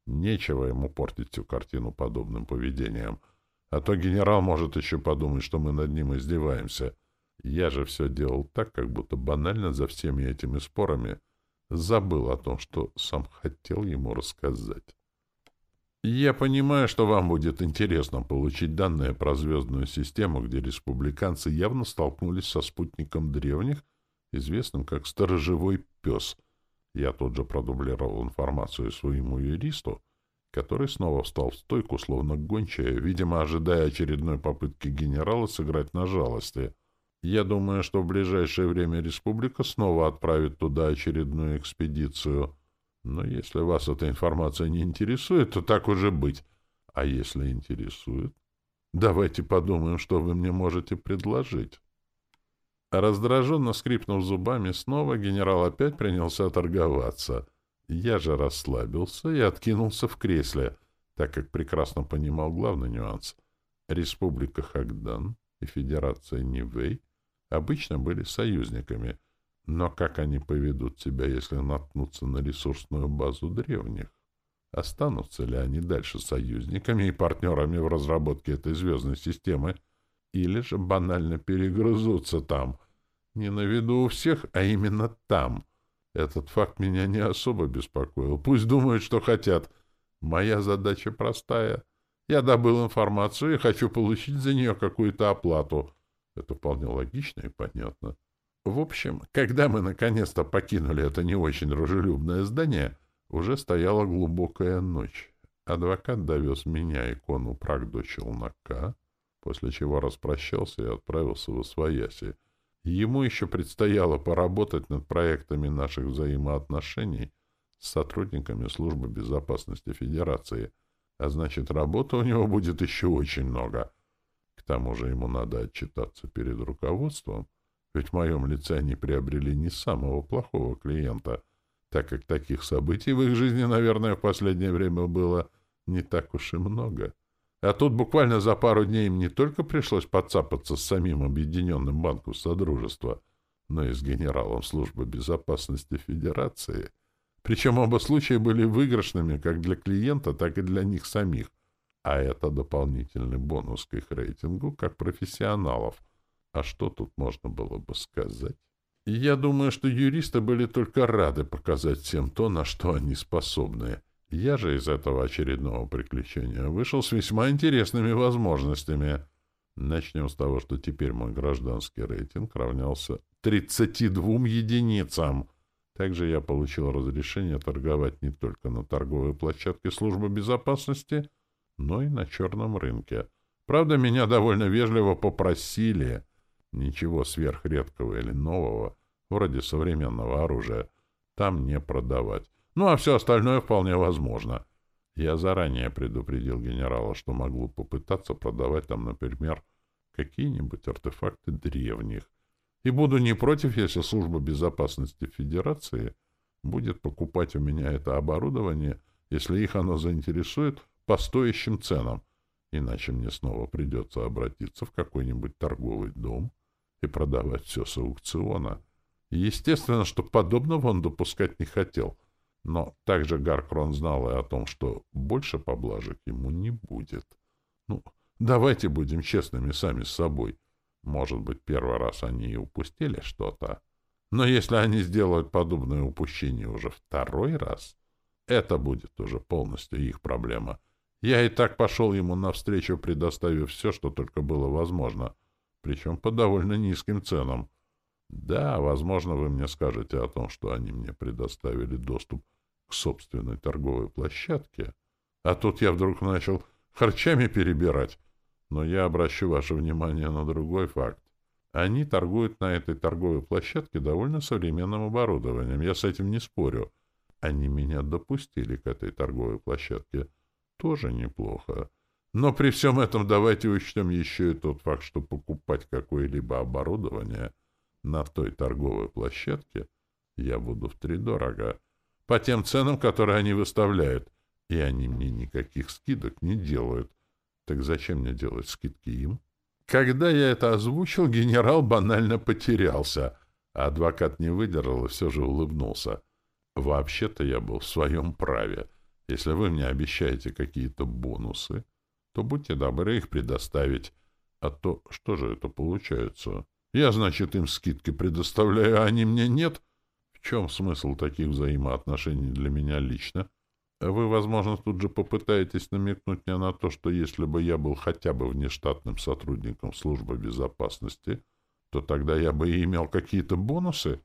Нечего ему портить всю картину подобным поведением. А то генерал может еще подумать, что мы над ним издеваемся. Я же все делал так, как будто банально за всеми этими спорами забыл о том, что сам хотел ему рассказать. Я понимаю, что вам будет интересно получить данные про звездную систему, где республиканцы явно столкнулись со спутником древних, известным как «Сторожевой пес», я тут же продублировал информацию своему юристу, который снова встал в стойку, словно гончая, видимо, ожидая очередной попытки генерала сыграть на жалости. Я думаю, что в ближайшее время республика снова отправит туда очередную экспедицию. Но если вас эта информация не интересует, то так уже быть. А если интересует, давайте подумаем, что вы мне можете предложить. Раздраженно скрипнув зубами снова, генерал опять принялся торговаться. Я же расслабился и откинулся в кресле, так как прекрасно понимал главный нюанс. Республика Хагдан и Федерация Нивэй обычно были союзниками, но как они поведут себя, если наткнутся на ресурсную базу древних? Останутся ли они дальше союзниками и партнерами в разработке этой звездной системы? или же банально перегрызутся там. Не на виду у всех, а именно там. Этот факт меня не особо беспокоил. Пусть думают, что хотят. Моя задача простая. Я добыл информацию и хочу получить за нее какую-то оплату. Это вполне логично и понятно. В общем, когда мы наконец-то покинули это не очень дружелюбное здание, уже стояла глубокая ночь. Адвокат довез меня икону праг до челнока, после чего распрощался и отправился в Освояси. Ему еще предстояло поработать над проектами наших взаимоотношений с сотрудниками Службы безопасности Федерации, а значит, работы у него будет еще очень много. К тому же ему надо отчитаться перед руководством, ведь в моем лице они приобрели не самого плохого клиента, так как таких событий в их жизни, наверное, в последнее время было не так уж и много. А тут буквально за пару дней им не только пришлось подцапаться с самим Объединенным банком Содружества, но и с генералом службы безопасности Федерации. Причем оба случая были выигрышными как для клиента, так и для них самих. А это дополнительный бонус к их рейтингу как профессионалов. А что тут можно было бы сказать? я думаю, что юристы были только рады показать всем то, на что они способны. Я же из этого очередного приключения вышел с весьма интересными возможностями. Начнем с того, что теперь мой гражданский рейтинг равнялся 32 единицам. Также я получил разрешение торговать не только на торговой площадке службы безопасности, но и на черном рынке. Правда, меня довольно вежливо попросили ничего сверхредкого или нового, вроде современного оружия, там не продавать. Ну, а все остальное вполне возможно. Я заранее предупредил генерала, что могу попытаться продавать там, например, какие-нибудь артефакты древних. И буду не против, если служба безопасности Федерации будет покупать у меня это оборудование, если их оно заинтересует, по стоящим ценам. Иначе мне снова придется обратиться в какой-нибудь торговый дом и продавать все с аукциона. Естественно, что подобного он допускать не хотел. Но также Гаркрон знал и о том, что больше поблажек ему не будет. Ну, давайте будем честными сами с собой. Может быть, первый раз они и упустили что-то. Но если они сделают подобное упущение уже второй раз, это будет уже полностью их проблема. Я и так пошел ему навстречу, предоставив все, что только было возможно, причем по довольно низким ценам. Да, возможно, вы мне скажете о том, что они мне предоставили доступ к собственной торговой площадке. А тут я вдруг начал харчами перебирать. Но я обращу ваше внимание на другой факт. Они торгуют на этой торговой площадке довольно современным оборудованием. Я с этим не спорю. Они меня допустили к этой торговой площадке. Тоже неплохо. Но при всем этом давайте учтем еще и тот факт, что покупать какое-либо оборудование — на той торговой площадке я буду втридорого. По тем ценам, которые они выставляют. И они мне никаких скидок не делают. Так зачем мне делать скидки им? Когда я это озвучил, генерал банально потерялся. А адвокат не выдержал и все же улыбнулся. Вообще-то я был в своем праве. Если вы мне обещаете какие-то бонусы, то будьте добры их предоставить. А то что же это получается? Я, значит, им скидки предоставляю, а они мне нет? В чем смысл таких взаимоотношений для меня лично? Вы, возможно, тут же попытаетесь намекнуть мне на то, что если бы я был хотя бы внештатным сотрудником службы безопасности, то тогда я бы и имел какие-то бонусы.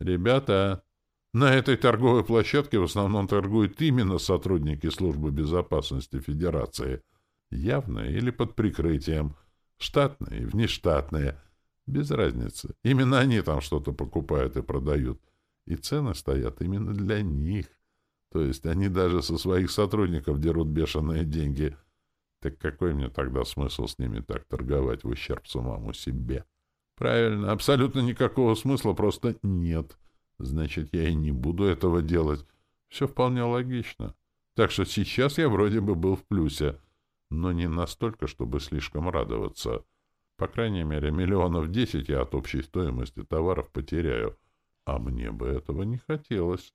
Ребята, на этой торговой площадке в основном торгуют именно сотрудники службы безопасности Федерации. Явные или под прикрытием. Штатные, внештатные — без разницы. Именно они там что-то покупают и продают. И цены стоят именно для них. То есть они даже со своих сотрудников дерут бешеные деньги. Так какой мне тогда смысл с ними так торговать в ущерб самому себе? Правильно, абсолютно никакого смысла просто нет. Значит, я и не буду этого делать. Все вполне логично. Так что сейчас я вроде бы был в плюсе, но не настолько, чтобы слишком радоваться. По крайней мере, миллионов десять я от общей стоимости товаров потеряю. А мне бы этого не хотелось.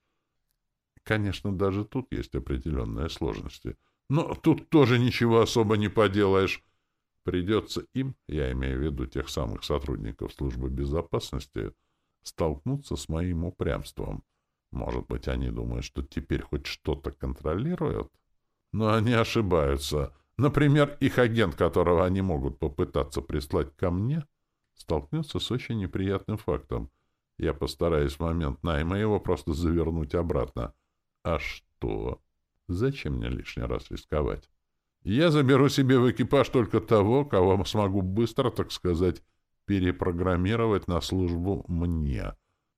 Конечно, даже тут есть определенные сложности. Но тут тоже ничего особо не поделаешь. Придется им, я имею в виду тех самых сотрудников службы безопасности, столкнуться с моим упрямством. Может быть, они думают, что теперь хоть что-то контролируют? Но они ошибаются. Например, их агент, которого они могут попытаться прислать ко мне, столкнется с очень неприятным фактом. Я постараюсь в момент найма его просто завернуть обратно. А что? Зачем мне лишний раз рисковать? Я заберу себе в экипаж только того, кого смогу быстро, так сказать, перепрограммировать на службу мне.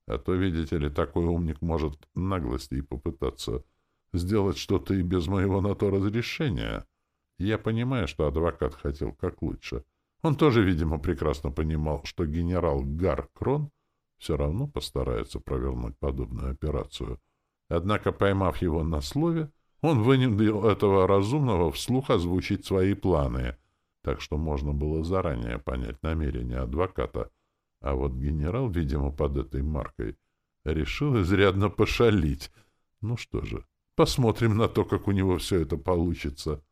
А то, видите ли, такой умник может наглости и попытаться сделать что-то и без моего на то разрешения. Я понимаю, что адвокат хотел как лучше. Он тоже, видимо, прекрасно понимал, что генерал Гар Крон все равно постарается провернуть подобную операцию. Однако, поймав его на слове, он вынудил этого разумного вслух озвучить свои планы, так что можно было заранее понять намерения адвоката. А вот генерал, видимо, под этой маркой, решил изрядно пошалить. Ну что же, посмотрим на то, как у него все это получится.